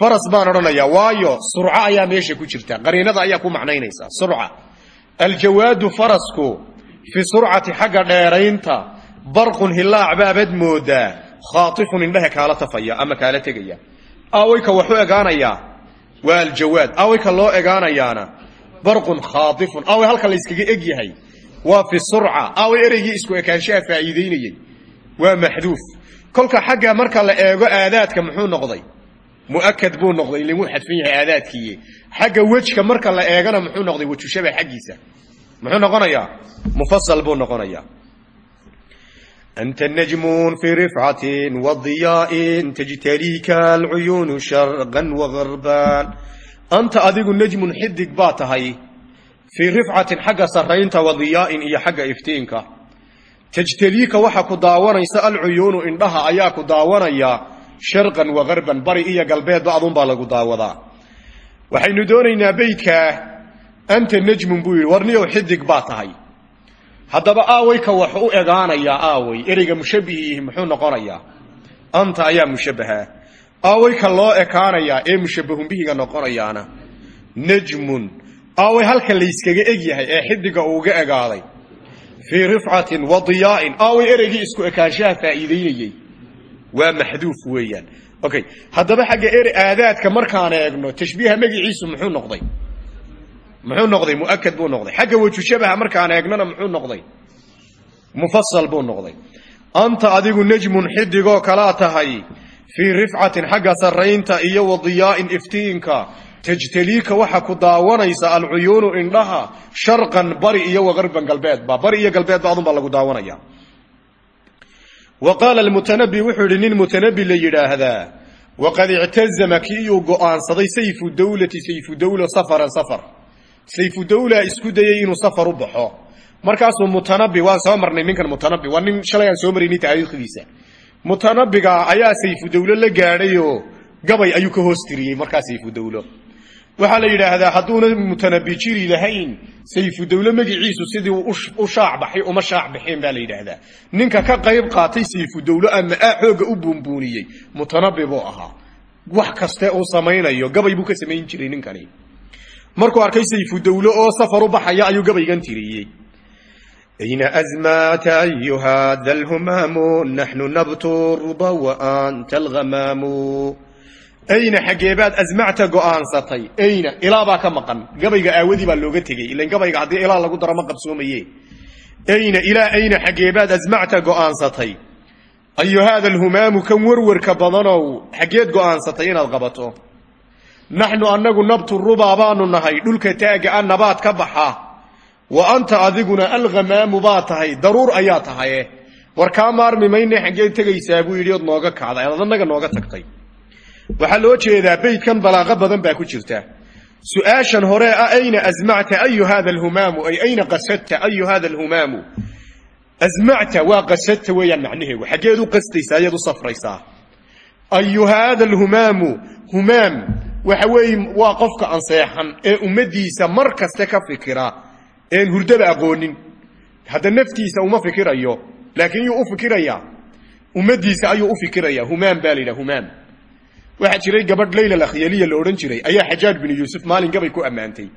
faras baan odhanayaa waayo surco ayaa meesha ku jirta qariinada ayaa ku macnaynaysa surca aljawaadu farasku fi surcati xagga dheeraynta barqun hilaac baabad moodaa khaaifun indhaha kaala tafaya ama kaala tegaya. Aawayka waxu egaanayaa waa aljawaad. Aawayka loo egaanayaana barqun khaaifun aaway halka layskaga eg yahay waa fi surca. Aaway ereygii isku ekaanshaha faa'iideynayey waa maxduuf. Kolka xagga marka la eego aadaadka muxuu noqday? Muakad buu noqday. Ilin wuu xadfan yahay aadaadkiiye xagga wejka marka la eegana muxuu noqday wejushabe xaggiisa muxuu noqonayaa? Mufasal buu noqonayaa. Anta najmun fi rifcatin wadiyaain tajtaliika alcuyuunu sharqan wagarban anta adigu najmun xidig baa tahay fii rifcatin xagga sarraynta wadiyaain iyo xagga iftiinka. Tajtaliika waxa ku daawanaysa alcuyuunu indhaha ayaa ku daawanaya sharqan wagarban bari iyo galbeedba adunbaa lagu daawadaa. Waxaynu doonaynaa beydkaa anta najmun buu yidhi warniyow xidig baa tahay haddaba aawayka wax u egaanayaa aaway ereyga mushabihiihi muxuu noqonayaa anta ayaa mushabaha aawayka loo ekaanayaa ee mushabahun bihiga noqonayaana najmun aaway halka layskaga eg yahay ee xidiga uuga egaaday fii rifcatin wa diyaa'in aaway ereygii isku ekaanshaha faa'iideynayey waa maxduuf weeyaan okay haddaba xagga ere aadaadka markaan eegno tashbiiha magiciisu muxuu noqday muxuu noqday muakad buu noqday. Xagga wejushabaha markaan eegnana muxuu noqday. Mufasal buu noqday. Anta adigu najmun xidigoo kalaa tahay fii rifcatin xagga sarraynta iyo wadiyaa'in iftiinka. Tajtaliika waxa ku daawanaysa alcuyuunu indhaha sharqan bari iyo wagarban galbeedba bari iyo galbeedba adunbaa lagu daawanaya. Wa qaala almutanabi wuxuu yidhi nin mutanabi la yidhaahdaa waqad ictazama kii uu go'aansaday sayfu dawlati sayfu dawla sayfu dawla isku dayey inuu safar u baxo. Markaasuu mutanabi waan soo marnay ninkan mutanabi waa nin shalay aan soo maraynin taariikhdiisa. Mutanabiga ayaa sayfu dawlo la gaadhayoo gabay ayuu ka hoos tiriyey markaa sayfu dawlo. Waxaa la yidhaahdaa hadduuna mutanabi jiri lahayn sayfu dawlo magiciisu sidii u shaac baxay uma shaac baxeen baa la yidhaahdaa. Ninka ka qayb qaatay sayfu dawlo ama a xooga u buunbuuniyey mutanabi buu ninkani markuu arkay sayfu dawlo oo safar u baxaya ayuu gabaygan tiriyey. Ayna azmata ayuha da lhumaamu naxnu nabtu ruba waanta alhamaamu ayna xaggeebaad asmacta go'aansatay. Ayna ilaa baa ka maqan. Gabayga aawadii baa looga tegey. Ilan gabayga haddii ilaa lagu daro ma qabsoomaye ayna ilaa ayna xaggeebaad asmacta go'aansatay. Ayu haada alhumaamu kan warwarka badanow xaggeed go'aansatay inaad qabato naxnu annagu nabtu rubaa baanu nahay dhulka taagga a nabaad ka baxa. Wa anta adiguna alhamaamu baa tahay daruur ayaa tahaye war kaa maarmi mayne xaggeed tegaysaa buu yidhi ood nooga kacday ad annaga nooga tagtay. Waxaa loo jeedaa beydkan balaaqo badan baa ku jirta. Su'aashan hore ah ayna asmacta ayu hada alhumaamu? Ay ayna qasadta ayu hada alhumaamu? Asmacta waa qasadta waxa weeye waa qofka anseexan ee ummaddiisa mar kaste ka fikira een hurdaba aqoonin. Hadda naftiisa uma fikirayo laakiin yuu u fikirayaa ummaddiisa ayuu u fikiraya. Humaam baa la yidhaha humaam jiray gabadh layla lakhyaliya la odhan jiray. Ayaa xajaaj binu yuusuf maalin gabay ku ammaantay.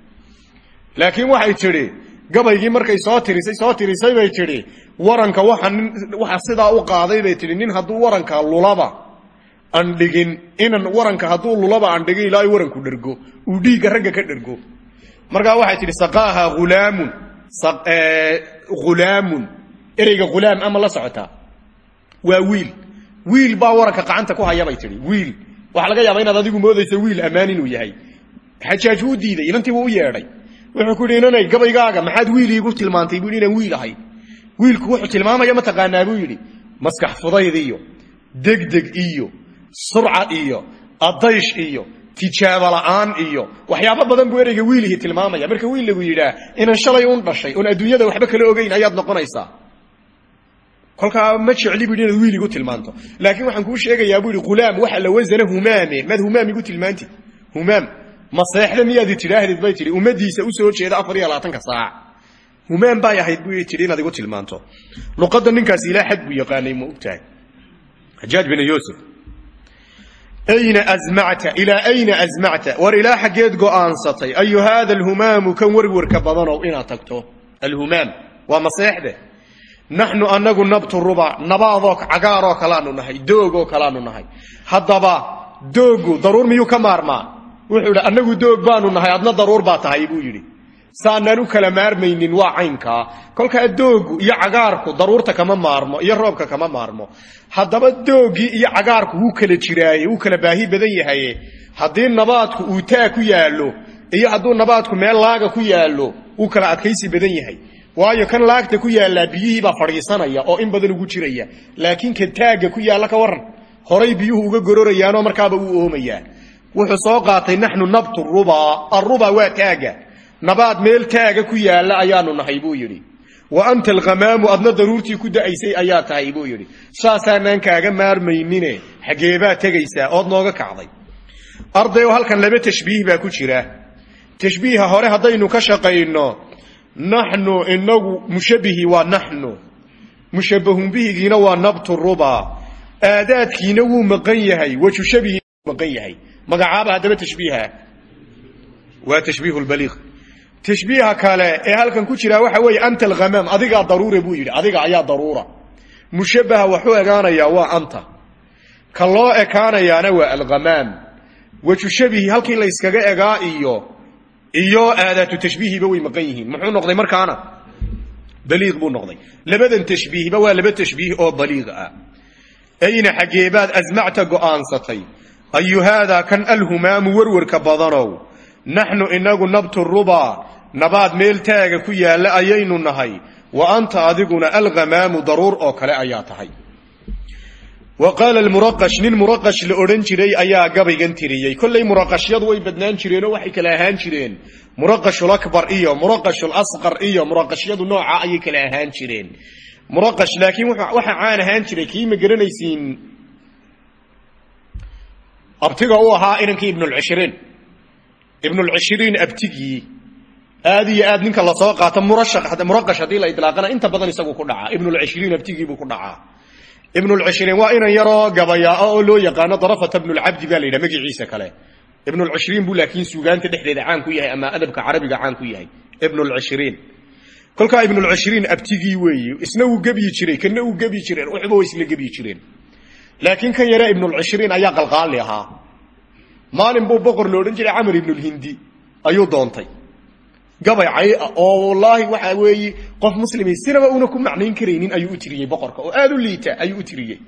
Laakiin waxay tidhi gabaygii markay soo tirisay soo tirisay bay tidhi waranka waxa sidaa u qaaday bay tidhi. Nin hadduu waranka lulaba aan dhigin inan waranka hadduu lulaba aan dhigin ilaa waranku dhergo uu dhiigga ragga ka dhergo. Markaa waxay tidhi saqaaha hulaamun hulaamun ereyga hulaam ama la socotaa waa wiil. Wiil baa waranka gacanta ku haya tihi wiil. Waxaa laga yaabaa inaad adigu moodayso wiil ammaan inuu yahay. Xajaaj wuu diiday inantii wuu u yeedhay. Wuxuu ku yidhi inanay gabaygaaga maxaad wiil tilmaantay? Buu inaan wiil ahay. Wiilku wuxuu tilmaamaya mataqaanaa buu yidhi maskax fudayd degdeg iyo surca iyo adaysh iyo tijaabo la'aan iyo waxyaabo badan buu ereyga wiilihii tilmaamaya. Marka wiil lagu yidhaa inaan shalay un dhashay oon adduunyada waxba kala ogeyn ayaad noqonaysaa. Kolkaa ma jecli bu inaad wiil igu tilmaanto. Laakiin waxaan kuu sheegayaa buu yidhi hulaam waxa la wasana humaame. Maad humaam tilmaantid humaam maseexda miyaadi tidhaahdid bay tihi ummadiisa u soo jeeda afar iyo labaatanka saac. Humaam bay ahayd buu tihi inaad igu tilmaanto. Luqadda ninkaasi ilaa xad buu yaqaanay ma ogtahay. Xajaaj bin yuusuf ilaa ayna azmacta war ilaa xaggeed go'aansatay ayu haada alhumaamu kan warwarka badanow inaad tagto alhumaam waa maseexde naxnu anagu nabtu ruba nabaadoo cagaaroo kalaanu nahay doogoo kalaanu nahay haddaba doogu daruur miyuu ka maarmaa wuxuu idhi annagu doog baanu nahay adna daruur baa tahay buu yidhi saanaan u kala maarmaynin waa caynkaa kolkaa doogu iyo cagaarku daruurta kama maarmo iyo roobka kama maarmo. Haddaba doogii iyo cagaarku wuu kala jiraaye wuu kala baahi badan yahaye. Haddii nabaadku uu taa ku yaallo iyo hadduu nabaadku meel laaga ku yaallo wuu kala adkaysi badan yahay. Waayo kan laagta ku yaallaa biyihiibaa fadhiisanaya oo in badan ugu jiraya. Laakiin ka taagga ku yaalla ka waran horay biyuhu uga gororayaanoo markaaba uu oomayaa. Wuxuu soo qaatay naxnu nabtu ruba aruba waa taaga nabaad meel taaga ku yaalla ayaanu nahay buu yidhi. Wa anta alhamaamu adna daruurtii ku da'aysay ayaa tahay buu yidhi. Saasaanaan kaaga maarmaynine xaggeebaa tegaysaa ood nooga kacday. Ardayo halkan laba tashbiih baa ku jira. Tashbiiha hore haddaynu ka shaqayno naxnu inagu mushabbihii waa naxnu. Mushabbahun bihigiina waa nabtu ruba. Aadaadkiina wuu maqan yahay wajushabihi maqan yahay. Magacaaba haddaba tashbiiha. Waa tashbiihu lbaliiq tashbiiha kale ee halkan ku jira waxa weeye anta alghamaam adigaa daruura buu yidhi adiga ayaa daruura. Mushabbaha waxuu ekaanayaa waa anta. Ka loo ekaanayaana waa alghamaam waju shabihi halkii la yskaga egaa iyo iyo aadaatu tashbiihiba way maqan yihiin. Muxuu noqday markaana? Baliiq buu noqday. Labadan tashbiihba waa laba tashbiih oo baliiq ah. Ayna xaggeebaad asmacta go'aansatay. Ayu haadaa kan alhumaamu warwarka badanow. Naxnu inagu nabtu ruba nabaad meel taaga ku yaalla ayaynu nahay. Wa anta adiguna alhamaamu daruur oo kale ayaa tahay. Wa qaala almuraqash nin muraqash la odhan jiray ayaa gabaygan tiriyey. Kollay muraqashyadu way badnaan jireenoo waxay kala ahaan jireen. Muraqashulakbar iyo muraqashulasqar iyo muraqashyadu nooca ayay kala ahaan jireen. Muraqash laakiin waxa caan ahaan jiray kii ma garanaysiin? Abtiga u ahaa inankii ibnulcishriin ibnulcishriin abtigii aad iyo aad ninka la soo qaato muraqash haddii la idlaaqana inta badan isagu ku dhacaa ibnulcishriin abtigiibuu ku dhacaa ibnulcishriin waa inan yaroo gabayaa oo loo yaqaano darafata bnulcabdi baa la yidhaha magaciisa kale. Ibnulcishriin buu laakiin suugaanta dhexdeeda caan ku yahay ama adabka carabiga caan ku yahay. Ibnulcishriin kolkaa ibnulcishriin abtigii weeye isna wuu gebyi jiray kana uu gebyi jireen waxba way isla gebyi jireen. Laakiin kan yare ibnulcishriin ayaa qalqaali ahaa. Maalin buu boqor lo jiray camar ibnulhindi ayuu doontay gabay cay oo wallaahi waxa weeye qof muslimay sinaba una ku macnayn karaynin ayuu u tiriyey boqorka oo aad u liita ayuu u tiriyey.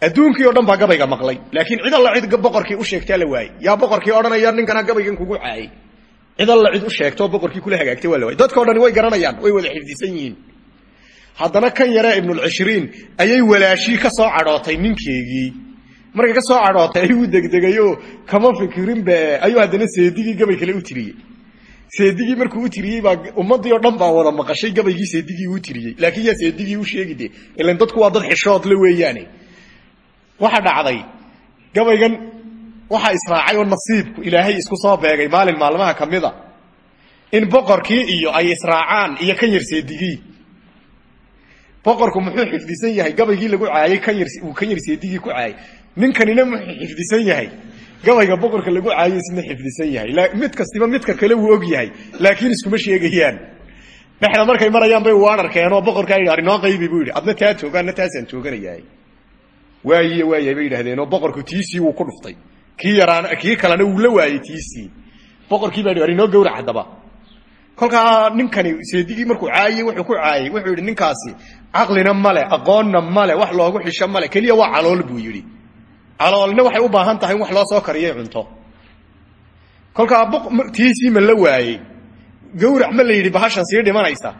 Adduunkii o dhan baa gabayga maqlay laakiin cid alla cid boqorkii u sheegtaa la waayey. Yaa boqorkii odhanaya ninkana gabaygan kugu caayay cid alla cid u sheegtoo boqorkii kula hagaagtay waa la waayey. Dadkao dhani way garanayaan way wada xifdisan yihiin. Haddana kan yaree ibnulcishriin ayay walaashii ka soo cadhootay ninkeegii. Markay ka soo cadhootay ayuu degdegayoo kama fikirinbe ayuu haddana seedigii gabay kale u tiriyey seedigii markuu u tiriyey baa ummadii oo dhan baa wada maqashay gabaygii seedigii uu tiriyey. Laakiin yaa seedigii u sheegi de ilan dadku waa dad xishood la weeyaane. Waxa dhacday gabaygan waxaa israacay oo nasiibku ilaahay isku soo beegay maalin maalmaha ka mida. In boqorkii iyo ay israacaan iyo kan yar seedigii boqorku muxuu xifdisan yahay gabaygii lagu caayay kan yar uu kan yar seedigii ku caayay. Ninkanina muxuu xifdisan yahay gabayga boqorka lagu caayo isna xifdisan yahay. Mid kastiba midka kale wuu og yahay. Laakiin iskuma sheegayaan. Dhexda markay marayaan bay waararkeen oo boqorkaa yidhi arrinoo qaybi buu yidhi. Adna taa tooga adna taasaan tooganayahay. Waayiye waayahay bay yidhahdeen oo boqorku tiisii wuu ku dhuftay. Kii yaraan kii kalena wuu la waayey tiisii. Boqorkii baa yidhi arrinoo gawrac haddaba. Kolkaa ninkani seedigii markuu caayey wuxuu ku caayey wuxuu yidhi ninkaasi caqlina male aqoonna male wax loogu xisho male keliya waa calool buu yidhi caloolna waxay u baahan tahay in wax loo soo kariyay cunto. Kolkaa tiisii ma la waayey. Gawrac ma la yidhi bahashan sii dhimanaysa.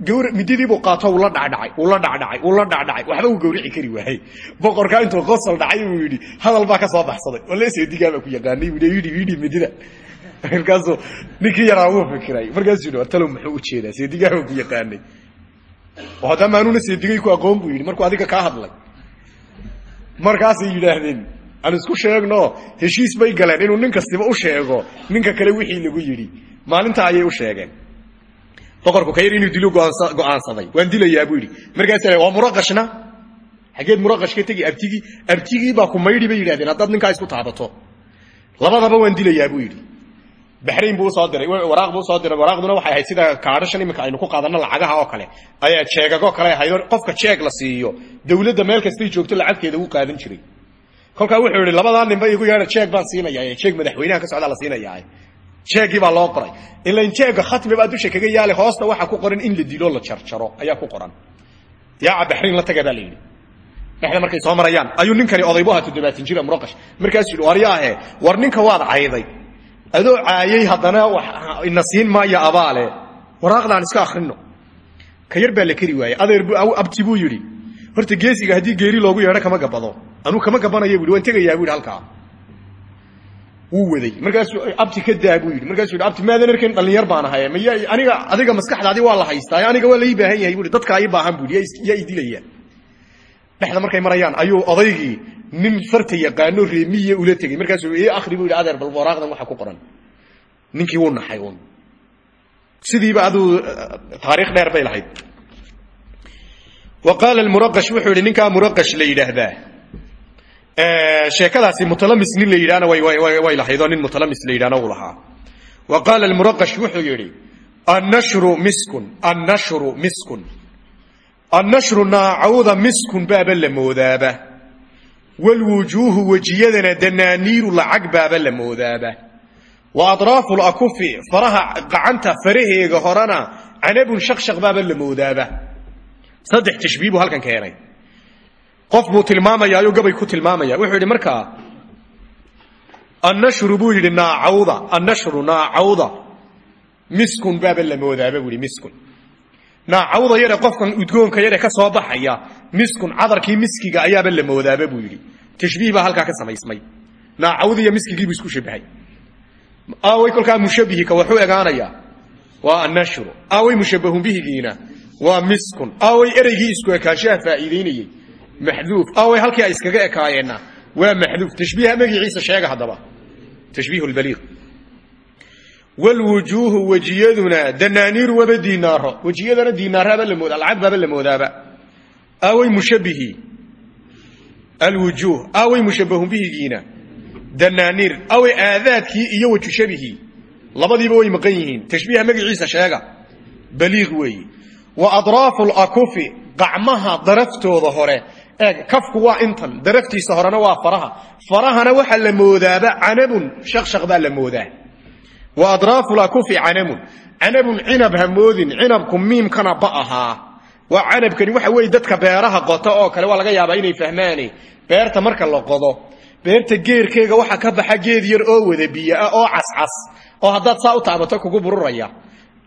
Gawra mididiibuu qaato uu la dhacdhacay uu la dhacdhacay uu la dhacdhacay. Waxba uu gawrici kari waayey. Boqorkaa intuu qosol dhacay uu yidhi hadal baa ka soo baxsaday. Wale seedigaabaa ku yaqaanay buu yidhi yidhi midida markaasuu ninkii yaraa wuu fikiray. Markaasuu yidhi talow muxuu u jeedaa? Seedigaabaa ku yaqaanay. Oo haddama anuuna seedigay ku aqoon buu yidhi markuu adiga kaa hadlay markaasay yidhaahdeen aan isku sheegno heshiis bay galeen inuu nin kastiba u sheego ninka kale wixii lagu yidhi. Maalintaa ayay u sheegeen. Boqorku ka yar inuu dilo go'aansaday. Waan dilayaa buu yidhi. Markaasa waa muraqashna? Xageed muraqash ka tegi abtigii abtigii baa ku maydhi bay yidhahdeen haddaad ninkaa isku taabato. Labadaba waan dilayaa buu yidhi baxrayn buu u soo diray. Waraaq buu u soo diray. Waraaqduna waxay ahayd sida kaadhashan iminka aynu ku qaadanno lacagaha oo kale. Ayaa jeegagoo kale ahayd oo qofka jeeg la siiyo. Dawladda meel kastay joogto lacagteeda wuu qaadan jiray. Kolkaa wuxuu yidhi labadaa ninba igu yeedha jeeg baan siinayaa jeeg madaxweynaha ka socdaa la siinayaa jeegii baa loo qoray. Ilain jeega khatmi baa dusha kaga yaali hoosta waxaa ku qoran in la dilo la jarjaro ayaa ku qoran. Yaaca baxrayn la taga baa la yidhi. Dhexda markay soo marayaan ayuu ninkani odaybu ahaa toddobaatan jira muraqash markaasuu yidhi waryaahe war ninka waad cayday adoo caayay haddana ina siin maayo abaale. Waraaqdaan iska akrino ka yar baa la keri waayey adeer abti buu yidhi. Horta geesiga haddii geeri loogu yeedho kama gabado. Anuu kama gabanaya bu waan tegayaa bu yidhi halkaa. Waday. Markaasuu abti ka daa buu yidhi. Markaasuu abti maadan arkayn dhallinyar baan ahaye may aniga adiga maskaxdaadii waa la haystaa aniga waa lai baahan yahay. Bu yidhi dadkaa ii baahan bu yidhi yaa i dilaya dhexda markay marayaan ayuu odaygii nin farta yaqaano reemiye ula tegey markaasuu buu yidhi adeer bal waraaqdan waxa ku qoran. Ninkii wuu naxay uun. Sidiiba aduu taariikh dheer bay lahayd. Wa qaala muraqash wuxuu yidhi ninkaa muraqash la yidhaahdaa. Sheekadaasi mutalamis nin la yidhahna way lahayd oo nin mutalamis la yidhahna uu lahaa. Wa qaala muraqash wuxuu yidhi annashru naacawda miskun baaba la moodaaba walwujuuhu wejiyadana danaaniiru lacag baaba la moodaaba wa adraafu lakufi faraha gacanta faraheega horena canabun shaqshaq baaba la moodaaba saddex tashbiih buu halkan keenay qof buu tilmaamayaayoo gabay ku tilmaamaya wuxuu markaa annashru buu yidhi naacawda annashru naacawda miskun baaba la moodaaba miskun naacawda yare qofkan udgoonka yare ka soo baxaya miskun cadarkii miskiga ayaaba la moodaaba buu yidhi. Tashbiih baa halkaa ka samaysmay. Naacawda iyo miskigiibuu isku shabahay aaway kolkaa mushabihika waxuu egaanayaa waa annashru aaway mushabahun bihigiina waa miskun. Aaway ereygii isku ekaanshaha faa'iidaynayey maxduuf. Aaway halkii ay iskaga ekaayeenna waa maxduuf. Tashbiiha magaciisa sheega haddaba. Tashbiih lbaliiq wlwujuuhu wejiyaduna danaaniiru waba diinaaro wejiyadana diinaaraaba la moodaaba aaway mushabihi alwujuuh aaway mushabahun bihigiina danaaniir aaway aadaadkii iyo wajushabihii labadiiba way maqan yihiin tashbiiha magaciisa sheega baliiq weeyi wa adraafu lakufi qacmaha daraftooda hore eeg kafku waa intan daraftiisa horena waa faraha farahana waxaa la moodaaba canabun shaqshaq baa la moodaa wa adraafu lakufi canamun. Canabun cinab ha moodin cinabku miimkana ba ahaa waa canabkani waxa weeye dadka beeraha qota oo kale waa laga yaabaa inay fahmaane. Beerta marka la qodo beerta geerkeega waxa ka baxa geed yar oo wada biyo ah oo cascas oo haddaad saa u taabato kugu bururaya.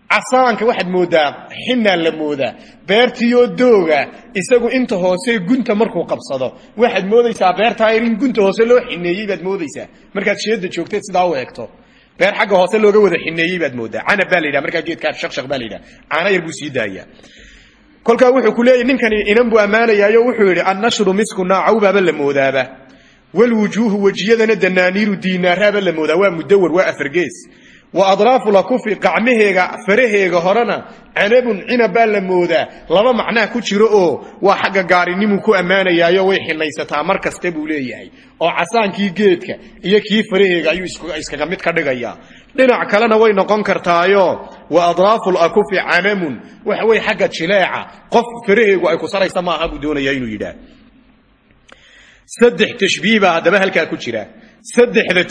Casaanka waxaad moodaa xinaa la moodaa beertiioo dooga isagu inta hoose gunta markuu qabsado. Waxaad moodaysaa beertaa in gunta hoose beer xagga hoose looga wada xineeyey baad moodaa. Canab baa la yidhaha markaa geedkaa shaqshaq baa la yidhaha. Caana yar buu sii daayaa. Kolkaa wuxuu ku leeyahy ninkani inan buu ammaanayaayo wuxuu yidhi annashru misku naacawbaaba la moodaaba. Walwujuuhu wejiyadana danaaniiru diinaaraaba la moodaa. Waa mudawar waa afargees wa adraafu lakufi qacmaheega faraheega horena canabun cinab baa la moodaa laba macnaa ku jiro oo waa xagga gaarinimuu ku ammaanayaayo way xinaysataa mar kasta buu leeyahay. Oo casaankii geedka iyo kii faraheega ayuu iskaga mid ka dhigayaa dhinac kalena way noqon kartaayo wa adraafu lakufi canamun. Waxa wey xagga jileeca qof faraheegu ay ku saraysa maaha buu doonayaa inuu yidhaah. Saddex tashbiih baa haddaba halkaa ku jira. Saddexda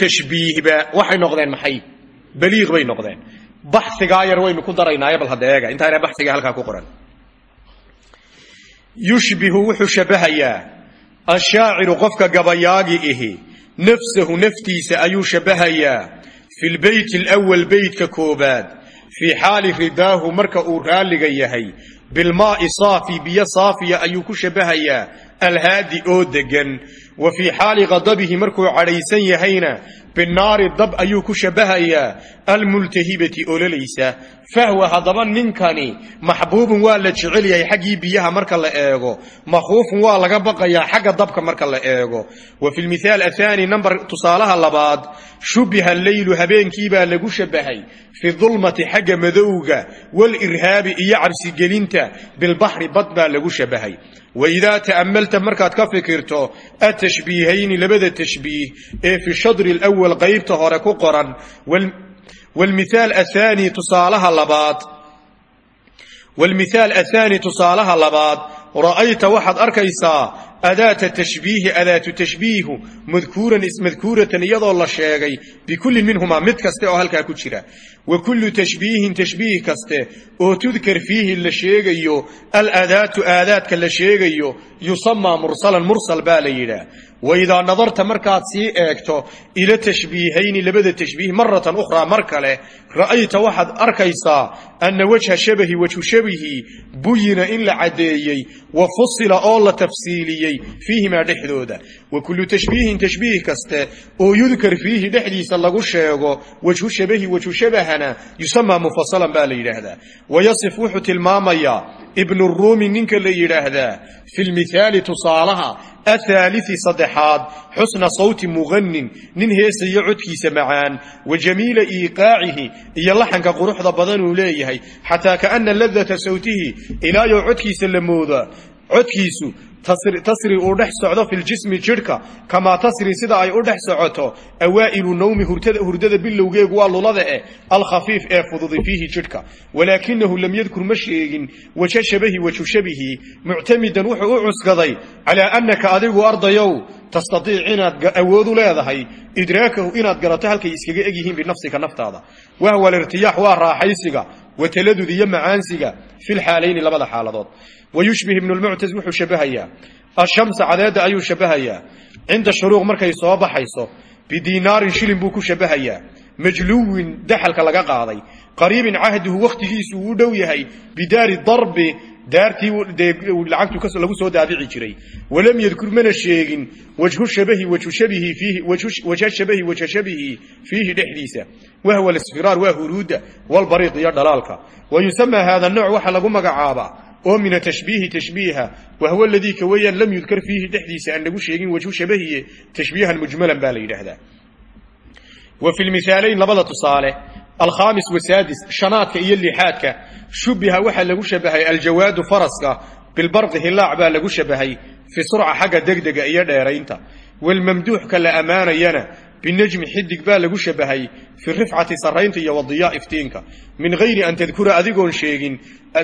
baliiq bay noqdeen. Baxigaa yar waynu ku daraynaaye bal hadda eega. Intaa yar baxiga halkaa ku qoran. Yushbihu wuxuu shabahayaa. Ashaaciru qofka gabayaagi ihi. Nafsahu naftiisa ayuu shabahayaa. Fi lbeyti alawal beytka koobaad. Fii xaali ridaahu marka uu raalliga yahay. Bilmaai saafi biyo saafiya ayuu ku shabahayaa. Alhaadi oo degan wa fii xaali qadabihi markuu cadhaysan yahayna binaari dab ayuu ku shabahayaa almultahibati ololaysa fahwa haddaba ninkani maxbuubun waa la jecel yahay xaggii biyaha marka la eego. Makhuufun waa laga baqayaa xagga dabka marka la eego. Wa fi lmithaal athaani number tusaalaha labaad shubiha leylu habeenkiibaa lagu shabahay fi dulmati xagga madowga walirhaabi iyo cabsigelinta bilbaxri bad baa lagu shabahay. Waidaa ta'ammalta markaad ka atashbiihayni labada tashbiih ee fi shadri lwal qaybta hore ku qoran wlmithaal athani tusaalaha labaad wlmithaal athaani tusaalaha labaad ra'ayta waxaad arkaysaa adaata tashbiihi adaatu tashbiihu madkuuran madkuuratan iyadoo la sheegay bikullin minhumaa mid kaste oo halkaa ku jira wa kullu tashbiihin tashbiih kaste oo tudkar fiihi la sheegayo aladaatu aadaadka la sheegayo yusamaa mursalan mursal baa la yidhaah waidaa nadarta markaad sii eegto ila tashbiihayni labada tashbiih maratan ukhraa mar kale ra'ayta waxaad arkaysaa anna wajha shabahi wajhu shabihi buyina in la caddeeyey wa oo la tafsiiliyey fiihimaa dhexdooda wa kullu tashbiihin tashbiih kaste oo yudkar fiihi dhexdiisa lagu sheego wajhu shabahi wajhu shabahana yusamaa mufasalan baa la yidhaahdaa wayasif wuxuu tilmaamayaa ibnu ruumi ninka la yidhaahdaa fi lmithaali tusaalaha athaalii saddexaad xusna sawti muqanin nin heesayo codkiisa macaan wa jamiila iiqaacihi iyo laxanka quruxda badan uu leeyahay xataa kaana ladata sawtihi ilaayoo codkiisa la mooda codkiisu tasri uu dhex socdo fi ljismi jidhka kamaa tasri sida ay u dhex socoto awaa'ilu nawmi hurdada bilowgeegu waa lulada eh alkhafiif ee fududi fiihi jidhka. Walaakinahu lam yadkur ma sheegin waja shabahi waju shabihi muctamidan wuxuu u cuskaday calaa annaka adigu ardayow tastaiic inaad awoodu leedahay idraakahu inaad garato halkay iskaga egyihiin binafsika naftaada. Wahwa alirtiyaax waa raaxaysiga wataladud iyo macaansiga fi lxaalayni labada xaaladood wayushbih ibnu lmuctas wuxuu shabahayaa ashamsa cadeedda ayuu shabahayaa cinda shuruuq markay soo baxayso bidinaarin shilin buu ku shabahayaa majluwin daxalka laga qaaday qariibin cahduhu wakhtigiisu uu dhow yahay bidaari darbi daartii lagu soo daabici jiray. Walam yadkur mana sheegin wajhu shabahi wajhu shabihi fiihi dhexdiisa. Wahwa alisfiraar waa huruudda walbariiq iyo dhalaalka. Wa yusamaa hada nooc waxaa lagu magacaabaa oo min atashbiihi tashbiiha. Wahwa aladii ka weeyaan lam yudkar fiihi dhexdiisa aan lagu sheegin wajhu shabahiye tashbiihan mujmalan baa la yidhaahdaa. Wa fi lmithaalayn labada tusaale alkhaamis wasaadis shanaadka iyo lixaadka shubiha waxaa lagu shabahay aljawaadu faraska bilbarqi hilaac baa lagu shabahay fi surca xagga degdega iyo dheeraynta walmamduuxka la ammaanayana binajmi xidig baa lagu shabahay fi rifcati saraynta iyo wadiyaa iftiinka min hayri an tadkura adigoon sheegin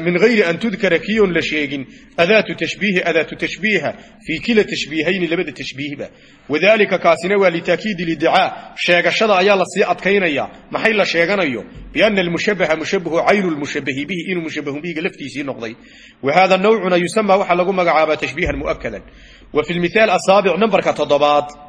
min hayri an tudkara kiyoon la sheegin adaatu tashbiihi adaatu tashbiiha fii kila tashbiihayni labada tashbiihba wadalika kaasina waa litaakiidi lidicaa sheegashada ayaa la sii adkaynaya maxay la sheeganayo biana almushabaha mushabahu caynu lmushabahi bihi inuu mushabahu bihiga laftiisii noqday wa hada nawcuna yusamaa waxaa lagu magacaabaa tashbiihan mu'akadan wa fi lmithaal asaabic nambarka toddobaad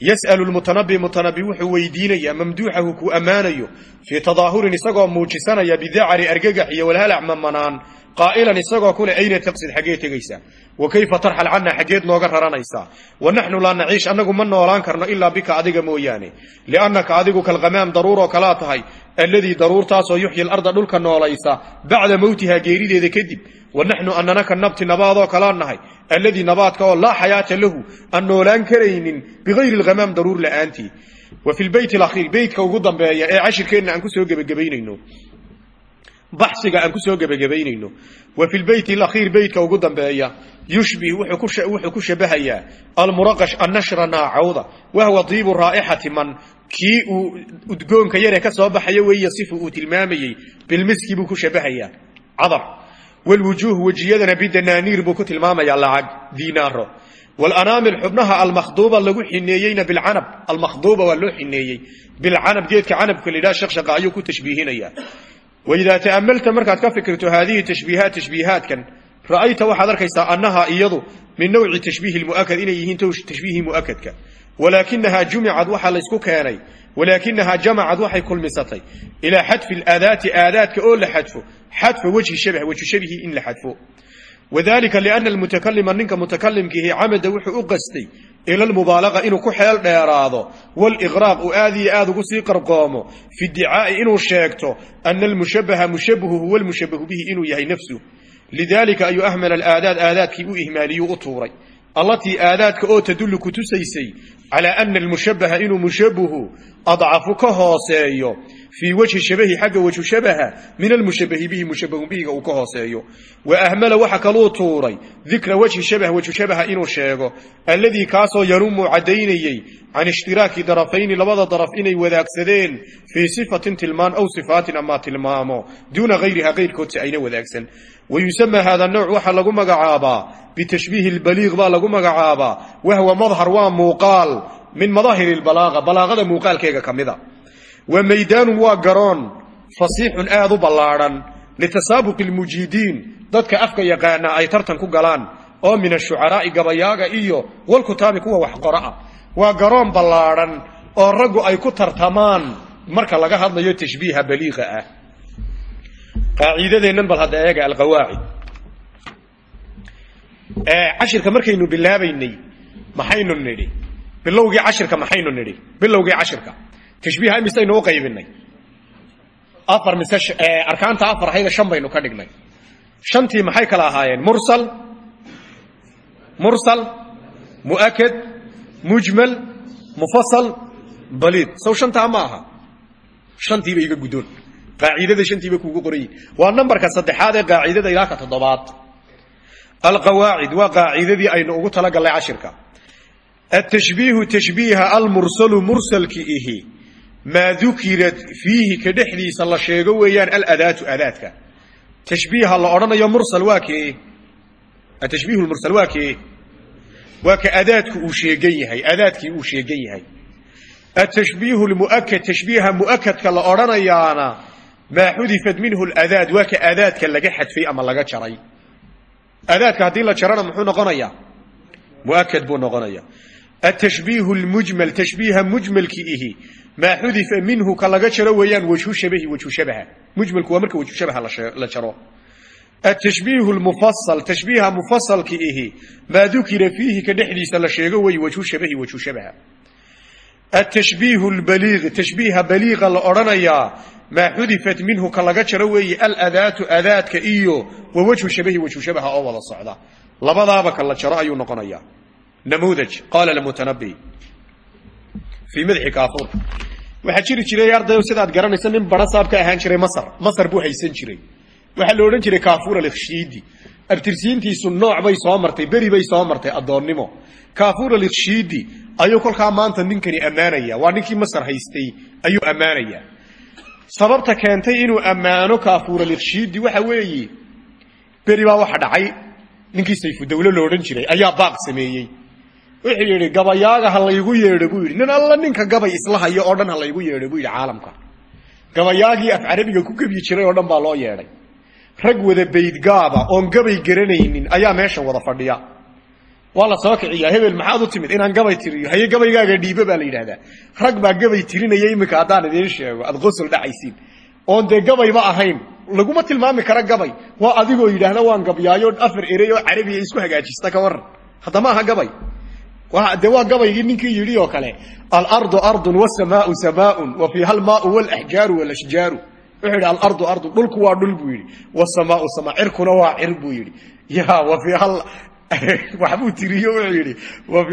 yas'alu lmutanabi mutanabi wuxuu weydiinayaa mamduuxahu kuu ammaanayo fii tadaahurin isagoo muujisanaya bidacari argagax iyo walhalac mamanaan qaa'ilan isagoo kule ayna taqsid xaggee tegaysaa wa kayfa tarxal canna xaggeed nooga raranaysaa wa naxnu laa naciish annagu ma noolaan karno ilaa bika adiga mooyaane. Liannaka adigu kalqamaam daruuroo kalaa tahay alladii daruurtaasoo yuxyi larda dhulka noolaysa bacda mowtihaa geerideeda kadib wa naxnu annana ka nabti nabaadoo kalaa nahay alladii nabaadka oo laa xayaata lahu aan noolaan karaynin bigayri lhamaam daruur la'aantii wa fi lbeyt alakhiir beytka ugu dambeeya ee cashirkeenna aan ku soo gebagabaynayno. Baxsiga aan ku soo gebagabaynayno. Wa fi lbeyt alakhiir beytka ugu dambeeya yushbih wuxuu ku shabahayaa almuraqash annashra naacawda wahwa diibu raa'ixati man kii uu udgoonka yaree ka soo baxayo weeye sifu uu tilmaamayey bilmiski buu ku shabahayaa. Cadar walwujuuh wejiyadana bidanaaniir buu ku tilmaamayaa lacag diinaaro wlanaamil xubnaha almakhduuba lagu xineeyeyna bilcanab almakhduuba waa loo xineeyey bilcanab geedka canabka la yidhaha shaqshaqa ayuu ku tashbiihinaya waidaa ta'amalta markaad ka fikirto haadihi tashbiihaat tashbiihaatkan ra'ayta waxaad arkaysaa annahaa iyadu min nawci tashbiihi lmu'akad inay yihiin tashbiihii mu'akadka walaakinahaa jumicad waxaa laysku keenay walaakinahaa jamacad waxay kulmisatay ilaa xadfi alaadaati aadaadka oo la xadfo xadfa wejhi shabh wejhu shabihi in la xadfo wadalika liana almutakalima ninka mutakalimkiihi camada wuxuu u qastay ila lmubaalaqa inuu ku xeel dheeraado waliqraaq uu aad iyo aad ugu sii qarqoomo fi dicaa'i inuu sheegto ana almushabaha mushabahu huwa lmushabahu bihi inuu yahay nafsuh lidalika ayuu ahmala alaadaad aadaadkii u ihmaaliyuu u tuuray allatii aadaadka oo tadullu ku tusaysay calaa ana almushabaha inuu mushabahu adcafu ka hooseeyo fii wajhi shabahi xagga wajhu shabaha min almushabahi bihi mushabahu bihiga uu ka hooseeyo. Wa ahmala waxa kaluu tuuray dikra wajhi shabah wajhu shabaha inuu sheego alladii kaasoo yanumu caddaynayey can ishtiraaki darafayni labada daraf inay wadaagsadeen fii sifatin tilmaan aw sifaatin ama tilmaamo duuna hayriha kayrkoodsi ayna wadaagsan wayusama hada nooc waxaa lagu magacaabaa bitashbiihi lbaliiq baa lagu magacaabaa wahwa madhar waa muuqaal min madaahir lbalaaqa balaaqada muuqaalkeega ka mida wa maydaanun waa garoon fasiixun aad u ballaadhan litasaabuqi lmujiidiin dadka afka yaqaana ay tartan ku galaan oo min ashucaraa'i gabayaaga iyo walkutaabi kuwa wax qora ah waa garoon ballaadhan oo raggu ay ku tartamaan marka laga hadlayo tashbiiha baliiqa ah qaacidadeennan bal hadda eega alqawaacid cashirka markaynu bilaabaynay maxaynu nidhi? Bilowgii cashirka maxaynu nidhi? Bilowgii cashirka. Tashbiiha imisaynu u qaybinay. Afar mise arkaanta afar ahayda shan baynu ka dhignay. Shantii maxay kala ahaayeen? Mursal mursal mu'akad mujmal mufasal baliid. Sow shantaa ma aha. Shantiiba iga guddoon qaacidada shantiiba kuugu qorayiin waa nambarka saddexaad ee qaacidada ilaa ka toddobaad. Alqawaacid waa qaacidadii aynu ugu talagallay cashirka. Atashbiihu tashbiiha almursalu mursalki ihi. Maa dukirat fiihi ka dhexdiisa la sheego weeyaan aladaatu adaadka. Tashbiiha la odhanayo mursal waa kee? Atashbiihu lmursal waa kee? Waa ka sheegan yahay adaadkii uu sheegan yahay. Atashbiihu lmu'akad tashbiiha mu'akadka la odhanayaana maa xudifat minhu ladaad waa ka adaadka laga xadfay ama laga jaray adaadka haddii la jarana muxuu noqonayaa muakad buu noqonaya atashbiihu lmujmal tashbiiha mujmalki ihi maa xudifa minhu ka laga jaro weeyaan wajhu shabahi wajhu shabaha mujmalku waa marka wajhu shabaha la jaro atashbiihu lmufasal tashbiiha mufasalki ihi maa dukira fiihi ka dhexdiisa la sheego weeye wajhu shabahi wajhu shabaha atashbiihu lbaliiq tashbiiha baliiqa la odhanayaa maa xudifat minhu ka laga jaro weeye aladaatu adaadka iyo wa wajhu shabahi wajhu shabaha oo wada socda labadaaba ka la jaro ayuu noqonayaa namuudaj qaala lmutanabi fii madxi kaafuur waxaa jiri jiray ardayo sidaad garanaysa nin bara saab ka ahaan jiray masar masar buu haysan jiray waxaa la odhan jiray kaafuur alikhshiidi abtirsiintiisu nooc bay soo martay beri bay soo martay addoonnimo. Kaafuur alikhshiidi ayuu kolkaa maanta ninkani ammaanaya waa ninkii masar haystay ayuu ammaanaya sababta keentay inuu ammaano kaafuur alikhshiidi waxa weeye beri baa waxa dhacay ninkii sayfudawle lo odhan jiray ayaa baaq sameeyey. Wuxuu yidhi gabayaaga ha laygu yeedho buu yidhi. Nin alla ninka gabay isla hayo oo dhan ha laygu yeedho buu yidhi caalamka. Gabayaagii af carabiga ku gebyi jiray oo dhan baa loo yeedhay rag wada baydgaaba oon gabay garanaynin ayaa meesha wada fadhiya. Waa la soo kiciyaa. Hebel maxaad u timid inaan gabay tiriyo? Haye gabaygaaga dhiibo baa la yidhahdaa rag baa gabay tirinaya iminka haddaan idiin sheego. Aad qosol dhacaysiin. Oon dee gabayba ahayn. Laguma tilmaami kara gabay. Waa adigoo yidhaahda waan gabyaayo afar erey oo carabiya isku hagaajista ka waran haddama aha gabay. Dee waa gabaygii ninkii yidhi oo kale alardu ardun wasamaau samaaun wa fiiha almaau walaxjaaru walashjaaru wuxuu yidhi alardu ardun dhulku waa dhul buu yidhi. Wasamaau sama cirkuna waa cir buu yidhi. Ya wa fiiha waxbuu tiriyo wuxuu yidhi. Wa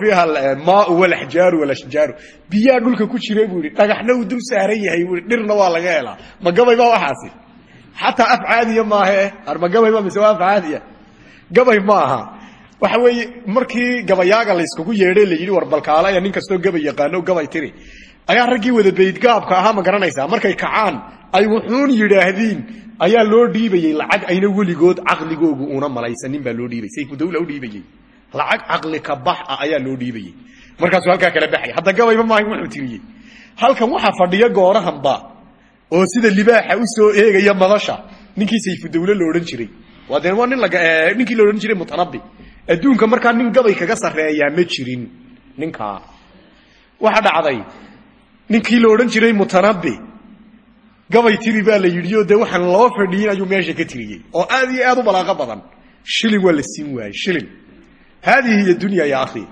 fiiha almaau walaxjaaru walashjaaru biyaa dhulka ku jira buu yidhi. Dhagaxna uu dul saaran yahay buu yidhi. Dhirna waa laga helaa. Ma gabay baa waxaasi? Xataa af caadiya maahe. Ar ma gabay ba mise waa af caadiya? Gabay ma aha. Waxa weeye markii gabayaaga layskugu yeedhay la yidhi war balkaala ee nin kastoo gabay yaqaano gabay tiri ayaa raggii wada baydgaabka ahaa ma garanaysaa. Markay kacaan ay wuxuun yidhaahdiin ayaa loo dhiibayey. Lacag ayna weligood caqligoogu una malaysanin baa loo dhiibay. Sayfudawla u dhiibayey. Lacag caqli bax ah ayaa loo dhiibayey. Markaasuu halkaa kala baxay. Hadda gabayba maaha wuxuu tiriyey halkan waxaa fadhiya goorahanba oo sida libaaxa u soo eegaya madasha ninkii sayfudawle lo odhan jiray. Waa dee waa nin ninkii la odhan jiray mutanabi adduunka markaa nin gabay kaga sarreeyaa ma jirin. Ninkaa. Waxa dhacday ninkii la odhan jiray mutanabi. Gabay tiri baa la yidhi oo dee waxaan loo fadhiyin ayuu meesha ka tiriyey. Oo aad iyo aad u balaaqo badan. Shilin waa la siin waayey shilin. Haadihi hiy dunya ya akhi.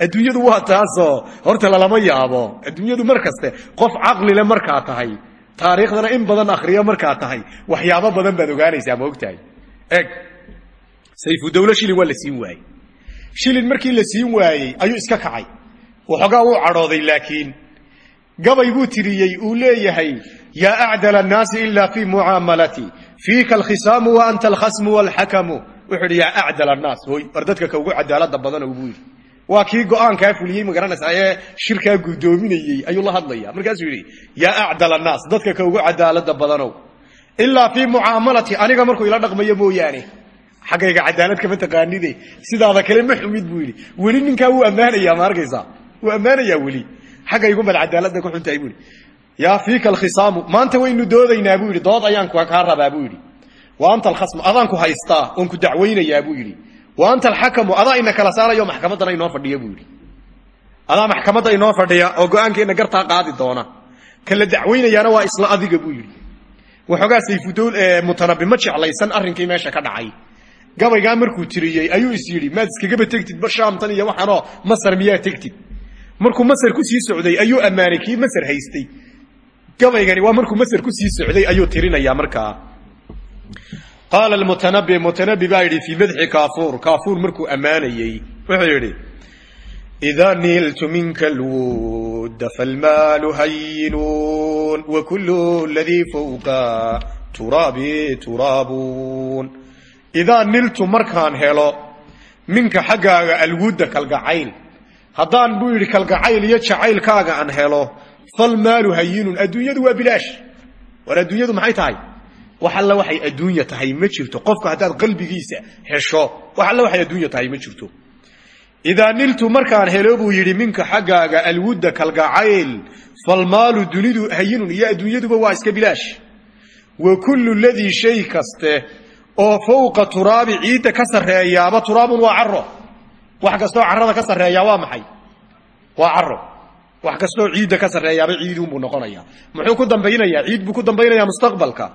Adduunyadu waa taasoo horta lalama yaabo. Adduunyadu mar kaste qof caqlile markaa tahay. Taariikhdana in badan akhriya markaa tahay. Waxyaabo badan baad ogaanaysaa ma ogtahay? Eg sayfudawle shilin waa la siin waayey. Shilin markii la siin waayey ayuu iska kacay. Waxoogaa wuu cadhooday laakiin gabay buu tiriyey uu leeyahay yaa acdal annaasi ila fii mucaamalati fiika alkhisaamu wa anta alkhasmu walxakamu wuxuu idhi yaa acdal annaas hoy war dadka ka ugu cadaalada badanow buu yidhi. Waa kii go'aankaa fuliyey ma garanaysaa ee shirkaa guddoominayey ayuu la hadlaya markaasuu yidhi yaa acdal annaas dadka ka ugu cadaalada badanow ilaa fii mucaamalati aniga markuu ila dhaqmayo mooyaane. Xaggayga cadaalad kama taqaanide sidaada kale ma xumid buu xaggaygu bad cadaalada ku xuntahay buu yidhi. Yaa fiika alkhisaamu maanta waynu doodaynaa buu dood ayaan kaa rabaa buu wa anta alkhasmu adaan ku haystaa oon ku dacwaynayaa buu yidhi. Wa anta alxakamu adaa ina kala saarayo maxkamaddana inoo fadhiya buu yidhi. Adaa inoo fadhiya oo go'aankeenna gartaa qaadi doona. Kala dacwaynayaana waa isla adiga buu yidhi. Waxoogaa sayfudowl mutanabi ma jeclaysan arrinkii meesha ka dhacay. Gabaygaa markuu tiriyey ayuu is yidhi maad iskagaba tegtid ba shaamtan iyo waxaanoo masar miyaa tegtid markuu masr ku sii socday ayuu ammaanay kii haystay. Gabaygani waa markuu masr ku sii socday ayuu tirinaya markaa qaala mutanabi mutanabi baa yidhi fii madxi kaafuur. Kaafuur markuu ammaanayey wuxuu yidhi idaa niltu minka lwuda falmaalu hayinuun wakulu ladii fowqa turaabi turaabuun. Idaa niltu markaan helo minka xaggaaga alwuda kalgacayl haddaan buu yidhi kalgacayl iyo jacaylkaaga aan helo falmaalu hayinun adduunyadu waa bilaash. War adduunyadu maxay tahay? Wax waxay adduunya tahay ma jirto. Qofku haddaad qalbigiisa hesho wax waxay adduunya tahay ma jirto. Idaa niltu markaan helo buu yidhi minka xaggaaga alwudda kalgacayl falmaalu dunidu hayinun iyo adduunyaduba waa iska bilaash. Wa kullu ladii shay kaste oo fowqa turaabi ciidda ka sarreeyaaba turaabun waa caro wax kastoo carada ka sareeya waa maxay? Waa caro wax kastoo ciidda ka sareeyaaba ciidunbuu noqonaya. Muxuu ku dambaynaya? Ciid buu ku dambaynaya mustaqbalka.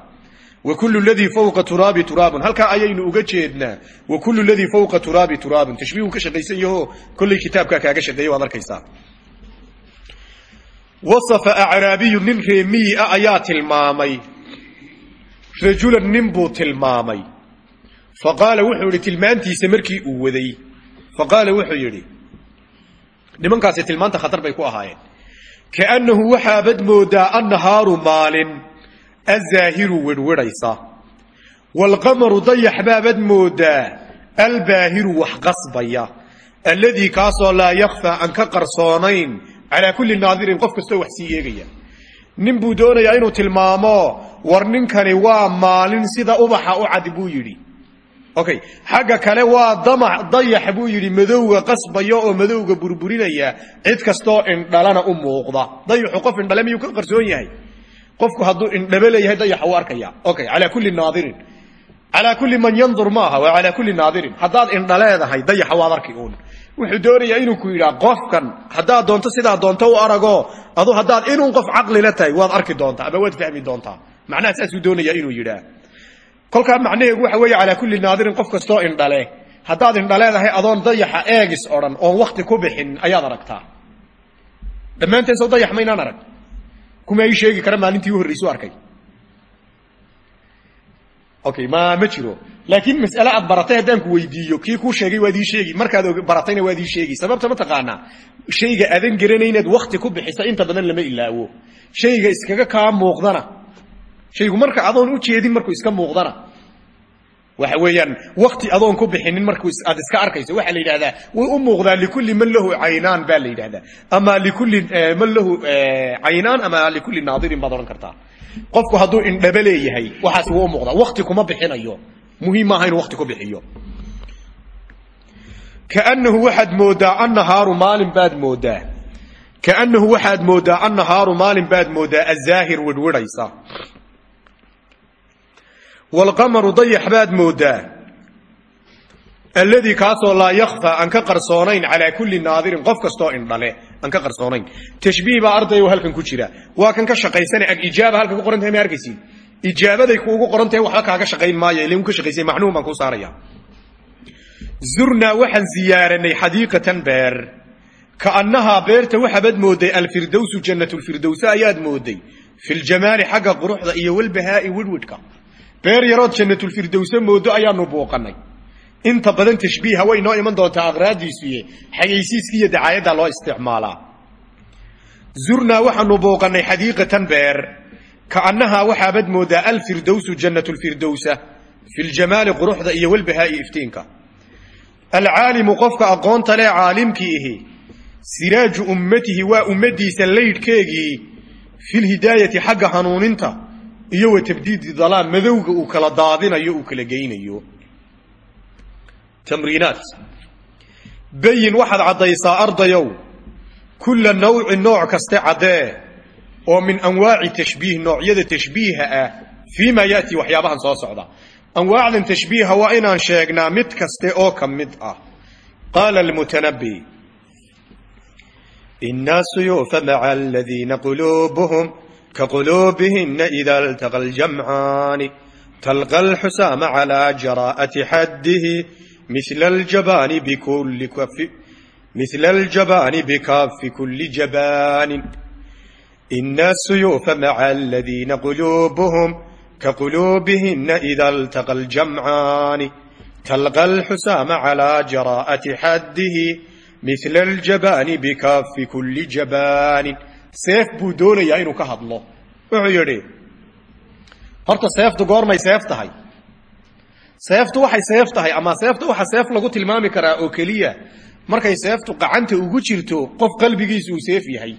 Wakulu ladii fawqa turaabi turaabun. Halkaa ayaynu uga jeednaa wakulu ladii fawqa turaabi turaabun. Tashbiihuu ka shaqaysan yaho kolley kitaabkaa kaaga shaqeeyey waad arkaysaa. Wasafa acraabiyu nin reemiyi ah ayaa tilmaamay. Rajulan ninbuu tilmaamay. Fa qaala wuxuu idhi tilmaantiisa markii uu waday faqaala wuxuu yidhi nimankaasi tilmaanta khatar bay ku ahaayeen kaannahu waxaabad moodaa annahaaru maalin azaahiru wirwidhaysa walqamaru dayax baabad moodaa albaahiru wax qasbaya alladii kaasoo laa yakfaa aan ka qarsoonayn calaa kulli naadirin qof kastoo wax sii eegaya nin buu doonayaa inuu tilmaamo war ninkani waa maalin sida ubaxa u cad buu yidhi okay xagga kale waa damac dayax buu yidhi madowga qasbaya oo madowga burburinaya cid kastoo indhalana u muuqda. Dayaxu qof indhale miyuu ka qarsoon yahay? Qofku hadduu indhabe leeyahay dayaxa u arkaya okay calaa kulli naadirin. Calaa kulli man yandur maaha waa calaa kulli naadirin. Haddaad indhaleedahay dayaxa waad arki uun. Wuxuu doonayaa inuu ku yidhaa qofkan haddaad doonto sidaa doonto u arago adu haddaad inuun qof caqlila tahay waad arki doontaa ama waad fahmi doontaa. Macnaha saasuu doonayaa inuu yidhaa kolkaa macnaheegu waxa weeye calaa kulli naadirin qof kastoo indhale. Haddaad indhaleedahay adoon dayaxa eegis odhan oon wakti ku bixin ayaad aragtaa. Dhammaanteen sow dayax maynaan arag. Kuma ii sheegi kara maalintii u horraysu arkay. Okay ma ma jiro. Laakiin mas'ale aad baratay haddaan ku weydiiyo kii kuu sheegay waad ii sheegi markaad baratayna waad ii sheegi. Sababta ma taqaanaa? Shayga adan garanaynaad wakti ku bixisa inta badan lama ilaawo. Shayga iskaga kaa muuqdana shaygu marka adoon u jeedin markuu iska muuqdana. Waxa weeyaan wakti adoon ku bixinin markuu aad iska arkayso. Waxaa la yidhahdaa way u muuqdaa likulli man lahu caynaan baa la yidhahdaa ama likulli man lahu caynaan ama likulli naadirin baad odhan kartaa. Qofku hadduu indhaba leeyahay waxaas wuu u muuqdaa. Wakti kuma bixinayo. Muhiim maaha inuu wakti ku bixiyo. Kaannahu waxaad mooddaa annahaaru maalin baad mooddaa kaannahu waxaad mooddaa annahaaru maalin baad mooddaa azaahir wedhwedhaysa waalqamaru dayax baad mooddaa alladii kaasoo laa yakfaa aan ka qarsoonayn calaa kulli naadirin qof kastoo indhale aan ka qarsoonayn tashbiih baa ardayo halkan ku jira waa kan ka shaqaysana ag ijaaba halkan ku qoran tahay ma arkaysiin ijaabaday kuugu qoran tahay waxba kaaga shaqayn maayo ilin ka shaqaysay macnuum baan kuu saaraya zurnaa waxaan ziyaaranay xadiiqatan beer kaannahaa beerta waxaabad mooday alfirdowsu jannatulfirdowse ayaad mooday filjamaali xagga quruxda iyo walbahaa'i widhwidhka beer yarood jannatulfirdowse moodo ayaanu buuqanay inta badan tashbiiha way noo iman doontaa aqraadiisuye xagaysiiska iyo dacaayadda loo isticmaalaa. Zurnaa waxaanu booqanay xadiiqatan beer. Kaannahaa waxaabad moodaa alfirdowsu jannatulfirdowsa filjamaali quruxda iyo walbahaa'i iftiinka. Alcaalimu qofka aqoonta leh caalimkii ihi siraaju ummatihi waa ummaddiisa laydhkeegii filhidaayati xagga hanuuninta iyo wa tabdiidi dalaam madowga uu kala daadinayo uu kala geynayo. Tamriinaat bayin waxaad caddaysaa ardayow kulla nawcin nooc kaste caddee oo min anwaaci tashbiih noocyada tashbiiha ah fii yaati waxyaabahan soo socda. Anwaacdan tashbiiha waa inaan sheegnaa mid kaste oo ka mid ah. Qaala almutanabi ina suyuufa maca aladiina quluubuhum kaquluubihina ida altaqa aljamcaani talqa alxusaama calaa jaraa'ati xaddihi mila aljabaani bikaafi kulli jabaanin ina asuyuufa maca aladiina quluubuhum kaquluubihina ida altaqa aljamcaani talqa alxusaama calaa jaraa'ati xaddihi mila aljabaani bikaafi kulli jabaanin seef buu doonayaa inuu ka hadlo. Wuxuu yidhi horta seeftu goormay seef tahay. Seeftu waxay seef tahay ama seefta waxa seef lagu tilmaami karaa oo keliya markay seeftu qacanta ugu jirto qof qalbigiisu uu seef yahay.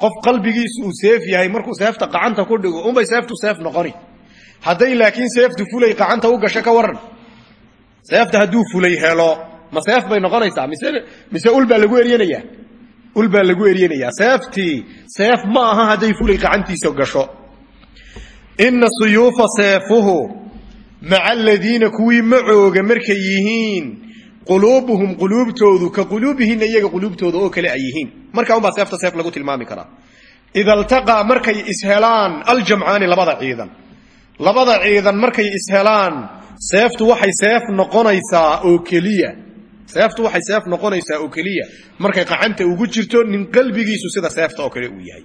Qof qalbigiisu uu seef yahay markuu seefta qacanta ku dhigo unbay seeftu seef noqoni. Hadday laakiin seeftu fulay qacanta u gasho ka waran. Seefta hadduu fulay helo. Ma seef bay noqonaysaa mise mise ul baa lagu eryanayaa ul baa lagu eryanayaa seeftii seef ma aha hadday fulay qacantiisa gasho. Ina suyuufa seefuhu maca aladiina kuwii macooga markay yihiin quluubuhum quluubtoodu ka quluubihina iyaga quluubtooda oo kale ay yihiin. Markaa unbaa seefta seef lagu tilmaami karaa. Ida altaqaa markay ishelaan aljamcaani labada ciidan. Labada ciidan markay ishelaan seeftu waxay seef noqonaysaa oo keliya seeftu waxay seef noqonaysaa oo keliya markay qacanta ugu jirto nin qalbigiisu sida seefta oo kale uu yahay.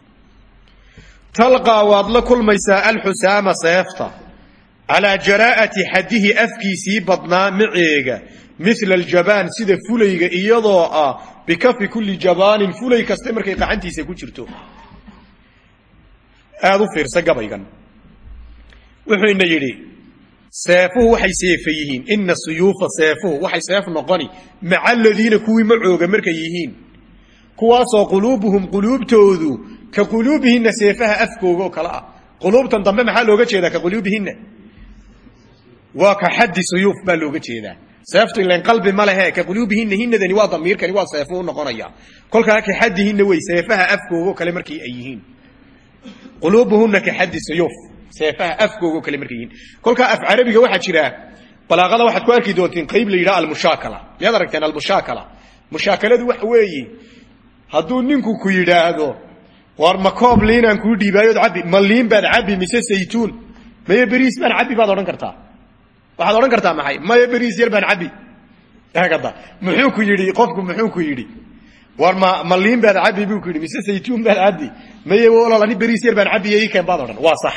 Talqaa waad la kulmaysaa alxusaama seefta. Calaa jaraa'ati xadihi afkiisii badnaa maceega mila aljabaan sida fulayga iyadoo ah bikafi kulli jabaanin fulay kaste markay qacantiisa ku jirto. Aada u fiirsa gabaygan. Wuxuu ina yidhi seefuhu waxay seefa yihiin. Ina suyuufa seefuhu waxay seef noqoni. Maca aladiina kuwii macooga markay yihiin. Kuwaasoo quluubuhum quluubtoodu ka quluubihina seefaha afkooga oo kale ah. Quluubtan dambe maxaa looga jeedaa ka quluubihina waa ka xaddi suyuuf baa looga jeedaa. Seeftu ilan qalbi ma lehe ka quluubihina hinadani waa damiirkani waa seefu u noqonaya. Kolkaa ka xaddihina wey seefaha afkooga oo kale markii ay yihiin. Quluubuhuna ka xaddi suyuuf seefaha afkooga oo kale markay yihiin af carabiga waxaa jira balaaqada waxaad ku arki doontiin qayb la yidhaha almushaakala. Miyaad aragteen almushaakala. Mushaakaladu waxa weeye hadduu ninku ku yidhaahdo war ma liinaan kuu dhiibaayood cabbi ma baad cabbi mise saytuun? Maye beriis baan cabbi baad odhan kartaa. Waxaad odhan kartaa maxay? Maya beriis yar baan cabbi. Eegada muxuu ku yidhi qofku muxuu ku yidhi war ma ma baad cabbi buu ku yidhi mise saytuun baad cabbi? Maye walaal ani yar baan cabbiye ii keen baad odhan. Waa sax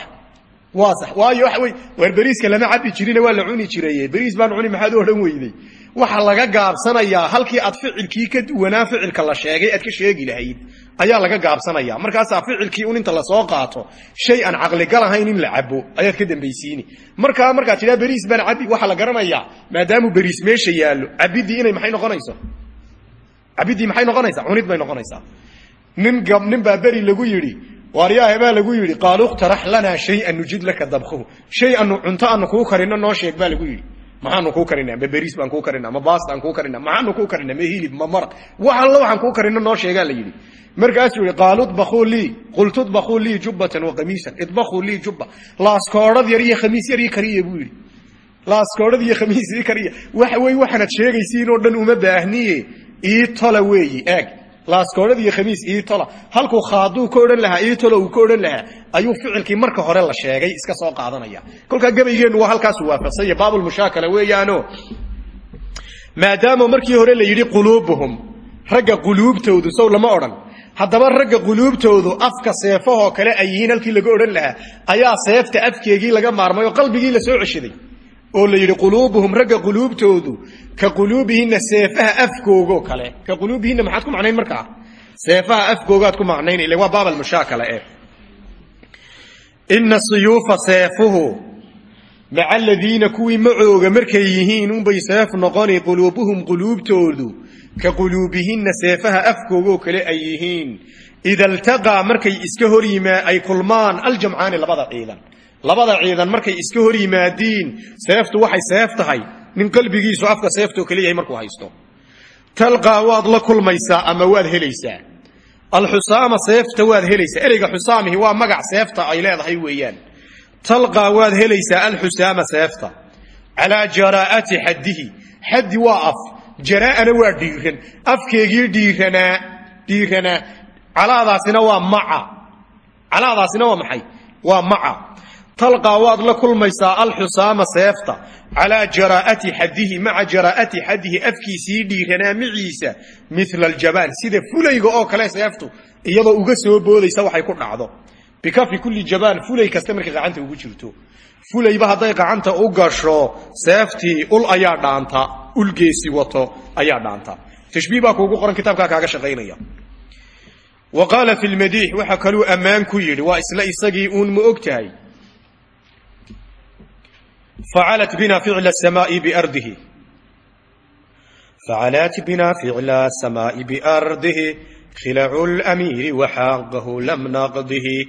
waa sax waayo waxa wey war beriiska lama cabbi jirine waa la cuni jiraye beriis baan cuni maxaad u odhan weyday? Waxaa laga gaabsanayaa halkii aad ficilkii ka duwanaa ficilka la sheegay aad ka sheegi lahayd ayaa laga gaabsanaya. Markaasaa ficilkii un inta la soo qaato shay aan caqligal ahayn in la cabo ayaad ka dambaysiini. Markaa markaad tidhaa beriis baan cabbi waxaa la garanayaa maadaamuu beriis meesha yaallo. Cabiddii inay maxay noqonayso? Cabiddii maxay noqonaysaa? Cunid bay noqonaysaa. Nin gab nin baa beri lagu yidhi waaryahe baa lagu yidhi qaalu iqtarax lanaa shay-an nujid laka dabkhuhu shay anu cunto anu kuu karino noo sheeg baa lagu yidhi. Maxaanu kuu karinaa? Ma beriis baan kuu karinaa? Ma baastaan kuu karinaa? Maxaanu kuu karinaa? Ma hilib? Ma maraq? Wax alla waxaan kuu karina noo sheegaa la yidhi. Markaasuu yihi qaalu idbakuu lii qultu idbakuu lii jubbatan wa qamiisan. Idbakuu lii jubba. Laaskoodhad yar iyo khamiis yar ii kariya buu yidhi. Laaskoodhad iyo khamiis ii kariya waxa wey waxaanad sheegaysiin oo dhan uma baahniye ii tola weeyi eeg laaskoodhad iyo khamiis ii tola. Halkuu khaaduu ka odhan lahaa ii tola uu ka odhan lahaa ayuu ficilkii marka hore la sheegay iska soo qaadanaya. Kolkaa gabaygeennu waa halkaasu waafaqsanya baabulmushaakala weeyaano. Maadaama markii hore la yidhi quluubuhum ragga quluubtoodu sow lama odhan. Haddaba ragga quluubtoodu afka seefahoo kale ay yihiin halkii laga odhan lahaa ayaa seefta afkeegii laga maarmay oo qalbigii la soo ceshaday oo la yidhi quluubuhum ragga quluubtoodu ka quluubihinna seefaha afkoogoo kale. Ka quluubihinna maxaad ku macnayn markaa? Seefaha afkoogaad ku macnayn ile waa baab almushaakala eh. Ina siyuufa seefuhu maca aladiina kuwii macooga markay yihiin unbay seef noqoni quluubuhum quluubtoodu ka quluubihinna seefaha afkoogoo kale ay yihiin. Ida iltaqaa markay iska hor yimaa ay kulmaan aljamcaani labada ciidan labada ciidan markay iska hor yimaadiin seeftu waxay seef tahay. Nin qalbigiisu afka seeftoo kale yahay markuu haysto. Talqaa waad la kulmaysaa ama waad helaysaa? Alxusaama seefta waad helaysaa? Ereyga xusaamihi waa magac seefta ay leedahay weeyaan. Talqaa waad helaysaa alxusaama seefta? Calaa jaraa'ati xaddihi. Xaddi waa af. Jaraa'ana waa dhiiran afkeegii dhiiranaa dhiiranaa calaadaasina waa maca. Calaadaasina waa maxay? Waa maca talqaa waad la kulmaysaa alxusaama seefta. Calaa jaraa'ati xadihi maca jaraa'ati xadihi afkiisii dhiiranaa miciisa mila aljabaan sida fulayga oo kale seeftu iyadoo uga soo boodaysa waxay ku dhacdo. Bikafi kulli jabaan fulay kasta markay gacanta ugu jirto. Fulayba hadday gacanta u gasho seeftii ul ayaa dhaanta ulgeesi wato ayaa dhaanta. Tashbiih baa kuugu qoran kitaabkaa kaaga shaqaynaya. Wa qaala fi lmadiix waxa kaluu ammaan ku facalat bina ficla samaai biardihi facalat bina ficla samaai biardihi khilacu lamiiri waxaaqahu lam naqdihi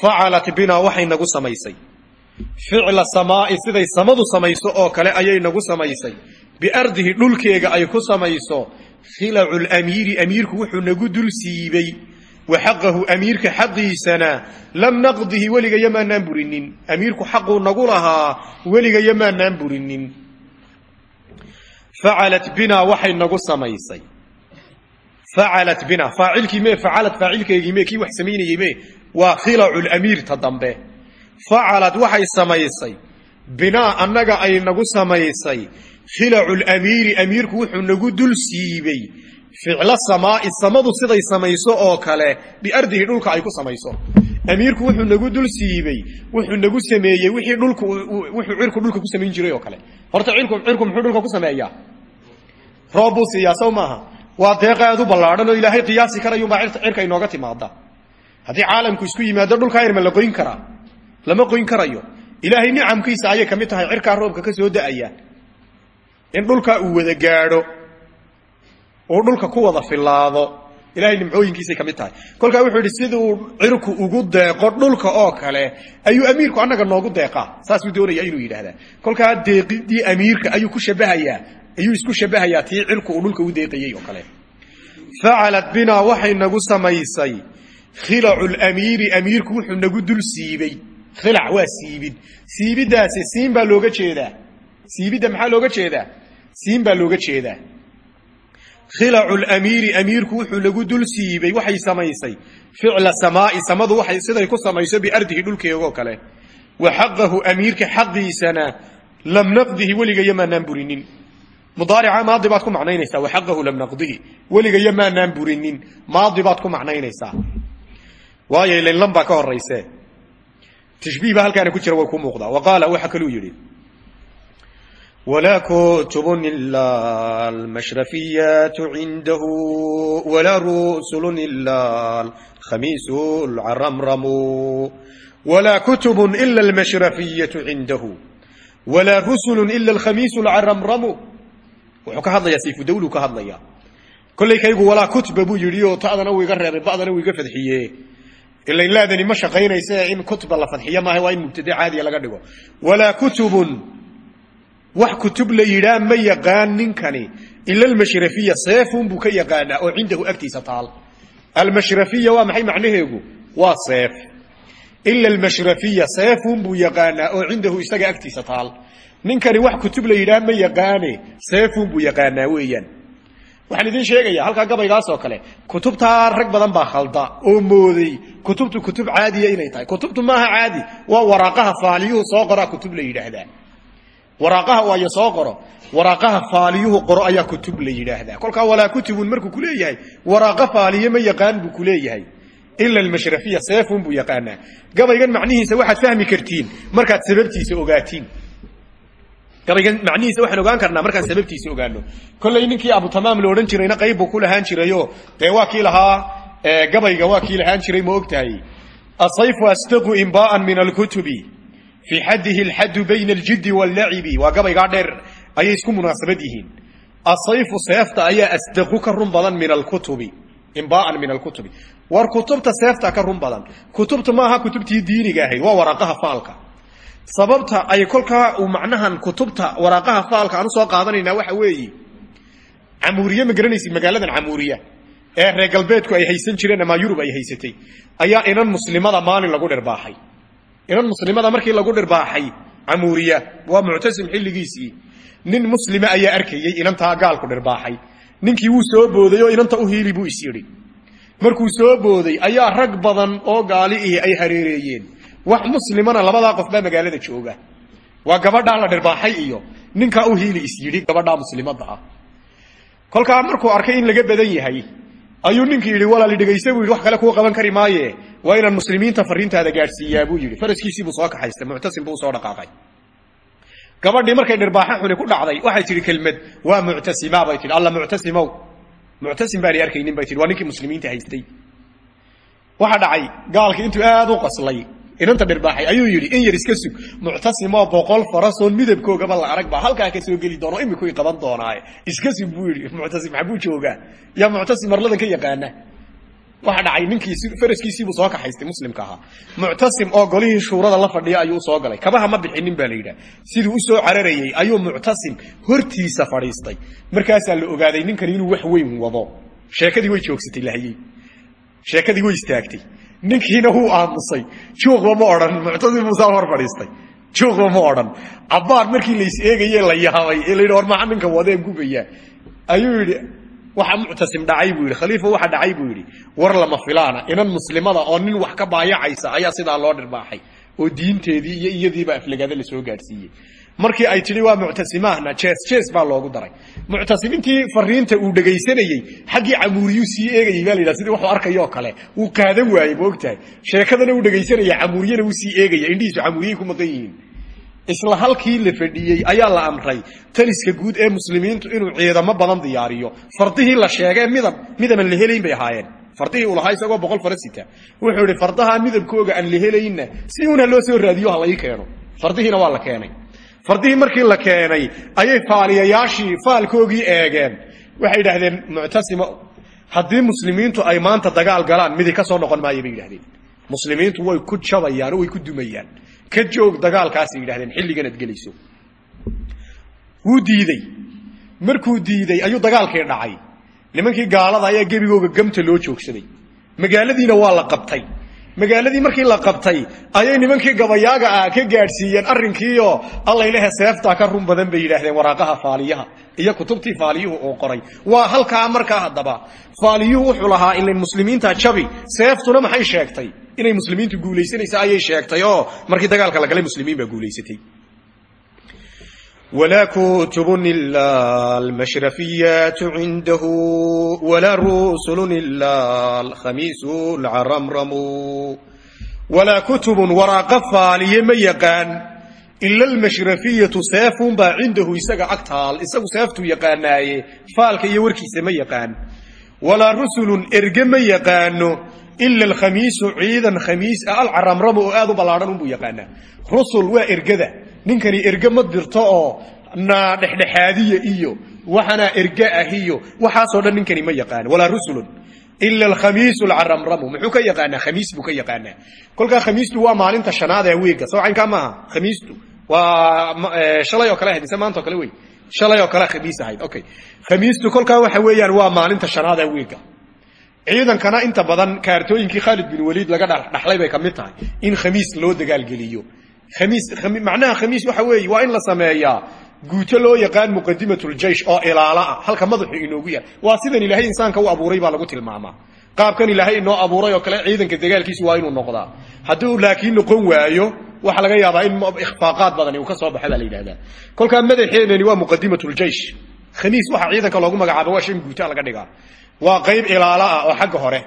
facalat binaa waxay nagu samaysay ficla samaai siday samadu samayso oo kale ayay nagu samaysay biardihi dhulkeega ay ku samayso khilacu lamiiri amiirku wuxuu nagu dul siibay waxaqahu amiirka xaqiisana lam naqdihi weligayo maanaan burinin. Amiirku xaquu nagu lahaa weligayo maanaan burinin. Facalat binaa waxay nagu samaysay. Facalat bina faacilkii me facalad faacilkeygii me kii wax samaynayey me waa khilaculamiirta dambe. Facalad waxay samaysay. Binaa annaga ay nagu samaysay. Khilaculamiiri amiirku wuxuu nagu dul siibay ficlo samaai samadu siday samayso oo kale biardihi dhulka ay ku samayso. Amiirku wuxuu nagu dul siibey wuxuu nagu sameeyey wixii dhulku wuxuu cirku dhulka ku samayn jiray oo kale. Horta cirku cirku muxuu dhulka ku sameeyaa roob siiyaa sow maaha? Waa deeq aad u ballaadhan oo ilaahay qiyaasi karayuunbaa cirka inooga timaada haddii caalamku isku yimaado dhulkaa yar ma la qoyn karaa lama qoyn karayo. Ilaahay nicamkiisa ayay ka mid tahay cirkaa roobka ka soo da'aya. In dhulkaa uu wada gaadho uu dhulka ku wada filaado ilahay nimcooyinkiisay ka mid tahay. Kolkaa wuxuu yidhi siduu cirku ugu deeqo dhulka oo kale ayuu amiirku annaga noogu deeqaa. Saasuu doonaya inuu yidhaahdaa. Kolkaa deeqidii amiirka ayuu ku shabahayaa ayuu isku shabahayaa tii cirku uu dhulka u deeqayey oo kale. Facalat binaa waxay nagu samaysay. Khilacu lamiiri amiirku wuxuu nagu dul siibey khilac waa siibid. Siibidaasi siin baa looga jeedaa. Siibidda maxaa looga jeedaa? Siin baa looga jeedaa khilacu lamiiri amiirku wuxuu nagu dul siibey waxay samaysay. Ficla samaai samadu waxay siday ku samayso biardihi dhulkeegoo kale. Wa xaqahu amiirka xaqiisana lam naqdihi weligayo maanaan burinin mudaarica maadi baad ku macnaynaysaa wa xaqahu lam naqdihi weligayo maanaan burinin maadi baad ku macnaynaysaa. Waayo ilanlan baa ka horayse tashbiih baa halkaana ku jira way ku ولا كتب إلا المشرفيات عنده ولا رسل إلا الخميس العرمرم ولا كتب إلا المشرفية عنده ولا رسل إلا الخميس العرمرم وحكى هذا يسيف دولك هذا يا كل كيغو ولا كتب ابو يريو تعدنا ويغرر بعضنا ويغفدحيه إلا إلا ذني ما شقينيسا إن كتب الله فتحية ما هو إن مبتدع عادي لغا دغو ولا كتب wax kutub la yidhaa ma yaqaan ninkani. Ila almashrafiya seefun buu ka yaqaanaa oo cindahu agtiisa taal. Almashrafiya waa maxay macnaheegu? Waa seef. Ila almashrafiya seefun buu yaqaanaa oo cindahu isaga agtiisa taal. Ninkani wax kutub la yidhaah ma yaqaane seefun buu yaqaanaa weeyaan. Waxaan idiin sheegaya halkaa gabaygaas kale kutubtaa rag badan baa khalda oo mooday. Kutubtu kutub caadiya inay tahay. Kutubtu maaha caadi waa waraaqaha faaliyuhu soo qoraa kutub la yidhaahdaa waraaqaha waayo soo qoro. Waraaqaha faaliyuhu qoro ayaa kutub la yidhaahdaa. Kolkaa walaa kutubun markuu kuleeyahay waraaqo faaliye ma yaqaan buu kuleeyahay ila almashrafiya seefun buu yaqaanaa. Gabaygan macnihiisa waxaad fahmi kartiin markaad sababtiisa ogaatiin. Gabaygan macnihiisa waxaan ogaan karnaa markaan sababtiisa ogaano kollay ninkii abutamaam la odhan jirayna qayb buu ku lahaan jirayo dee waa kii lahaa? Gabayga waa kii lahaan jiray ma og asayfu astaqu imbaa'an min alkutubi fii xaddihi alxaddu bayna aljiddi wallacibi waa gabaygaa dheer ayay isku munaasabad yihiin asayfu seefta ayaa asdaqu ka run badan min alkutubi imbaa'an min alkutubi war kutubta seefta ka run badan kutubta maaha kutubtii diiniga ahayd waa waraaqaha faalka sababta ay kolkaa uu macnahan kutubta waraaqaha faalka aan u soo qaadanaynaa waxa weeye camuuriye ma garanaysid magaaladan camuuriya ee reer galbeedku ay haysan jireen ama yurub ay haysatay ayaa inan muslimada maalin lagu dhirbaaxay inan muslimada markii lagu dhirbaaxay camuuriya waa muctasim xilligiisii. Nin muslima ayaa arkayey inantaa gaalku dhirbaaxay. Ninkii wuu soo booday oo inanta u hiili buu is yidhi. Markuu soo booday ayaa rag badan oo gaali ihi ay hareereeyeen. Wax muslimana labadaa qof baa magaalada jooga. Waa gabadhaa la dhirbaaxay iyo ninkaa u hiili is yidhi gabadhaa ah. Kolkaa markuu arkay in laga badan yahay ayuu ninkii yidhi walaali dhegaysa buu yidhi wax kale kuu qaban kari maaye. Waa inaan muslimiinta fariintaada gaadhsiiyaa buu yidhi. Faraskiisiibuu soo kaxaystay muctasim buu u soo dhaqaaqay. Gabadhii markay dhirbaaxo xuni ku dhacday waxay tidhi kelmad waa muctasima bay tihi alla muctasimow. Muctasim baanay arkaynin bay tihi waa ninkii muslimiinta haystay. Waxa dhacay gaalkii intuu aad u qaslay inanta dhirbaaxay ayuu yidhi in yar iska sug. Muctasimoo boqol farasoon midabkoogaba la arag baa halkaa ka soo geli doono imikuy qaban doonaaye. Iska sug buu yidhi muctasim maxabuu joogaa? Yaa muctasim marladan ka yaqaana. Waxa dhacay ninkii faraskiisiibuu soo kaxaystay muslimka ahaa. Muctasim oo golihii shuurada la fadhiya ayuu u soo galay. Kabaha ma bixinin baa la yidhaha siduu u soo cararayey ayuu muctasim hortiisa fadhiistay. Markaasaa la ogaaday ninkani inuu wax weyn wado. Sheekadii way joogsatay lahayey sheekadii way istaagtay ninkiina wuu aamusay juuqba ma odhan muctasim buu saa hor fadhiistay juuqba ma odhan cabbaar markii lays eegaye la yaabay ee la yidhi war maxaa ninka wadee gubaya ayuu yidhi waxa muctasim dhacay buu yidhi. Khaliifa waxa dhacay buu yidhi. War lama filaana. Inan muslimada oo nin wax ka baayacaysa ayaa sidaa loo dhirbaaxay oo diinteedii iyo iyadiiba aflagaada la soo gaadhsiiyey markii ay tidhi waa muctasimaahna jees jees baa loogu daray. Muctasim intii fariinta uu dhegaysanayey xaggii camuuriyuu sii eegayey baa la yidhaha sidii waxuu arkayoo kale wuu qaadan waayey ma ogtahay. Sheekadana uu dhegaysanaya camuuriyana wuu sii eegaya indhihiisu camuuriyay ku maqan isla halkii la fadhiyey ayaa la amray taliska guud ee muslimiintu inuu ciidamo badan diyaariyo. Fardihii la sheegee midab midaban la helayn bay ahaayeen. Fardihii uu lahaa isagoo boqol fara wuxuu idhi fardaha midabkooga aan la helayna si uuna loo soo raadiyo ha keeno. Fardihiina waa la keenay fardihii markii la keenay ayay faaliyayaashii faalkoogii eegeen. Waxay idhahdeen muctasimo haddii muslimiintu ay maanta dagaal galaan midi ka soo noqon maayo bay yidhahdeen muslimiintu way ku jabayaan way ku dumayaan. Ka joog dagaalkaasay yidhahdeen xilligan ad gelayso. Wuu diidey markuu diidey ayuu dagaalkii dhacay. Nimankii gaalada ayaa gebigooga gamta loo joogsaday. Magaaladiina waa la qabtay magaaladii markii la qabtay ayay nimankii gabayaaga ah ka gaadhsiiyeen arrinkiioo allaylehe seeftaa ka run badan bay yidhaahdeen waraaqaha faaliyaha iyo kutubtii faaliyuhu uu qoray. Waa halkaa markaa haddaba faaliyuhu wuxuu lahaa ilan muslimiinta jabi seeftuna maxay sheegtay? Inay muslimiintu guulaysanaysa ayay sheegtay oo markii dagaalka la galay muslimiin baa guulaysatay ولا كتب إلا المشرفيات عنده ولا رسل إلا الخميس العرمرم ولا كتب وراق فالي ما يقان إلا المشرفية سيف با عنده يسقى أكتال إسقى سيفتو يقاناي فالك يوركي سما يقان ولا رسل إرق ما يقان إلا الخميس عيدا خميس العرمرم وآذو بلارن بو يقانا رسل وإرقذا ninkani erge ma dirto oo na dhexdhexaadiya iyo waxana erge ah waxaasoo dhan ninkani ma yaqaano. Walaa rusulun ila alkhamiisu alcaramramu. Muxuu ka yaqaanaa? Khamiis buu ka yaqaanaa. Kolkaa khamiistu waa maalinta shanaad ee wiiga soo maaha khamiistu waa shalay oo kale ahayd. Mise maanta oo kale wey shalay oo kale khamiis ahayd. Okay khamiistu kolkaa waxa weeyaan waa maalinta shanaad ee wiiga ciidankana inta badan kaartooyinkii khaalid bin waliid laga dhaxlay bay ka mid tahay in khamiis loo dagaalgeliyo khamiis macnaha khamiis waxa weeye waa in la sameeyaa guuto loo yaqaan muqadimatljeish oo ilaala ah. Halka madaxu inoogu yaal waa sidan ilaahay insaanka u abuuray baa lagu tilmaamaa. Qaabkan ilaahay inoo abuuray oo kale ciidanka dagaalkiisu waa inuu noqdaa. Haddii uu laakiin noqon waayo waxaa laga yaabaa in ikhfaaqaad badani uu ka soo baxa baa la yidhahdaa kolkaa madaxeenani waa muqadimatljeish khamiis waxaa ciidanka loogu magacaaba waa shan guuta laga dhigaa. Waa qayb ilaala ah oo xagga hore.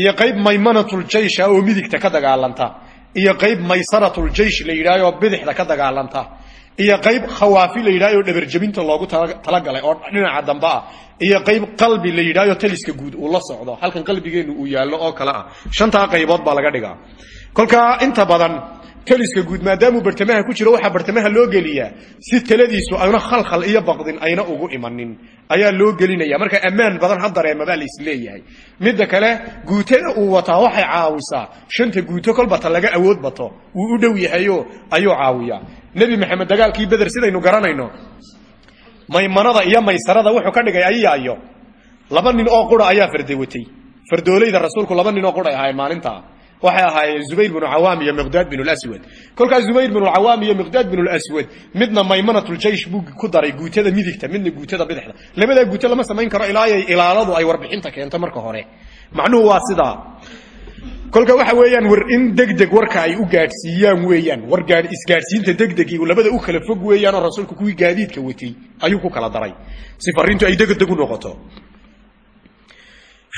Iyo qayb maymanatuljeisha oo midigta ka dagaalanta iyo qayb maysaratul-jeish la yidhaahoo bidixda ka dagaalanta iyo qayb khawaafi la yidhahyo dhabarjabinta loogu talagalay oo dhinaca dambe ah iyo qayb qalbi la yidhahyo taliska guud uu la socdo halkan qalbigeennu uu yaallo oo kale ah. Shantaa qaybood baa laga dhigaa kolkaa inta badan taliska guud maadaamuu bartamaha ku jiro waxaa bartamaha loo geliyaa si taladiisu ayna khalkhal iyo baqdin ayna ugu imanin. Ayaa loo gelinaya. Marka ammaan badan ha dareemabaa la is leeyahay midda kale guutada uu wataa waxay caawisaa. Shanta guuto kolbata laga awood bato. Wuu u dhow yahayo ayuu caawiyaa. Nebi maxamed dagaalkii beder sidaynu garanayno maymanada iyo maysarada wuxuu ka dhigay ayaayo. Laba nin oo qura ayaa farde watay. Fardoolayda rasuulku laba nin oo quray ahaayeen maalintaa waxay ahaayeen zubayr binu cawaam iyo miqdaad bin lswad kolkaas zubayr binu cawaam iyo miqdaad bin lswad midna maymanatljeish buu ku daray guutada midigta midna guutada bidixda. Labadaa guuto lama samayn karo ilaa ay ilaaladu ay warbixinta keento marka hore. Macnuhu waa sidaa. Kolka waxa weeyaan war in degdeg warka ay u gaadhsiiyaan weeyaan war isgaadhsiinta degdegii labada u kala fog weeyaan oo rasuulku kuwii gaadiidka watay ayuu ku kala daray. Si fariintu ay degdeg u noqoto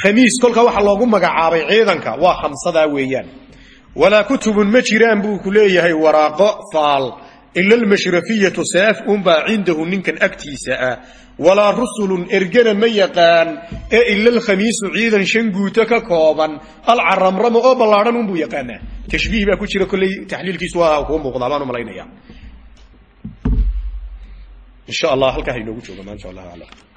khamiis kolka waxaa loogu magacaabay ciidanka waa khamsadaa weeyaan. Walaa kutubun ma jiraan buu ku leeyahay waraaqo faal. Ila almashrafiyatu seef unbaa cindahu ninkan agtiisa ah. Walaa rusulun ergana ma yaqaan ee ila alkhamiisu ciidan shan guuto ka kooban. Alcaramramo oo ballaadhan unbuu yaqaanaa. Tashbiih baa ku jira kolley taxliilkiisu waa kuu muuqdaa baan u malaynaya. Insha allah halkaa ha inoogu jooga maanta wallahu aclam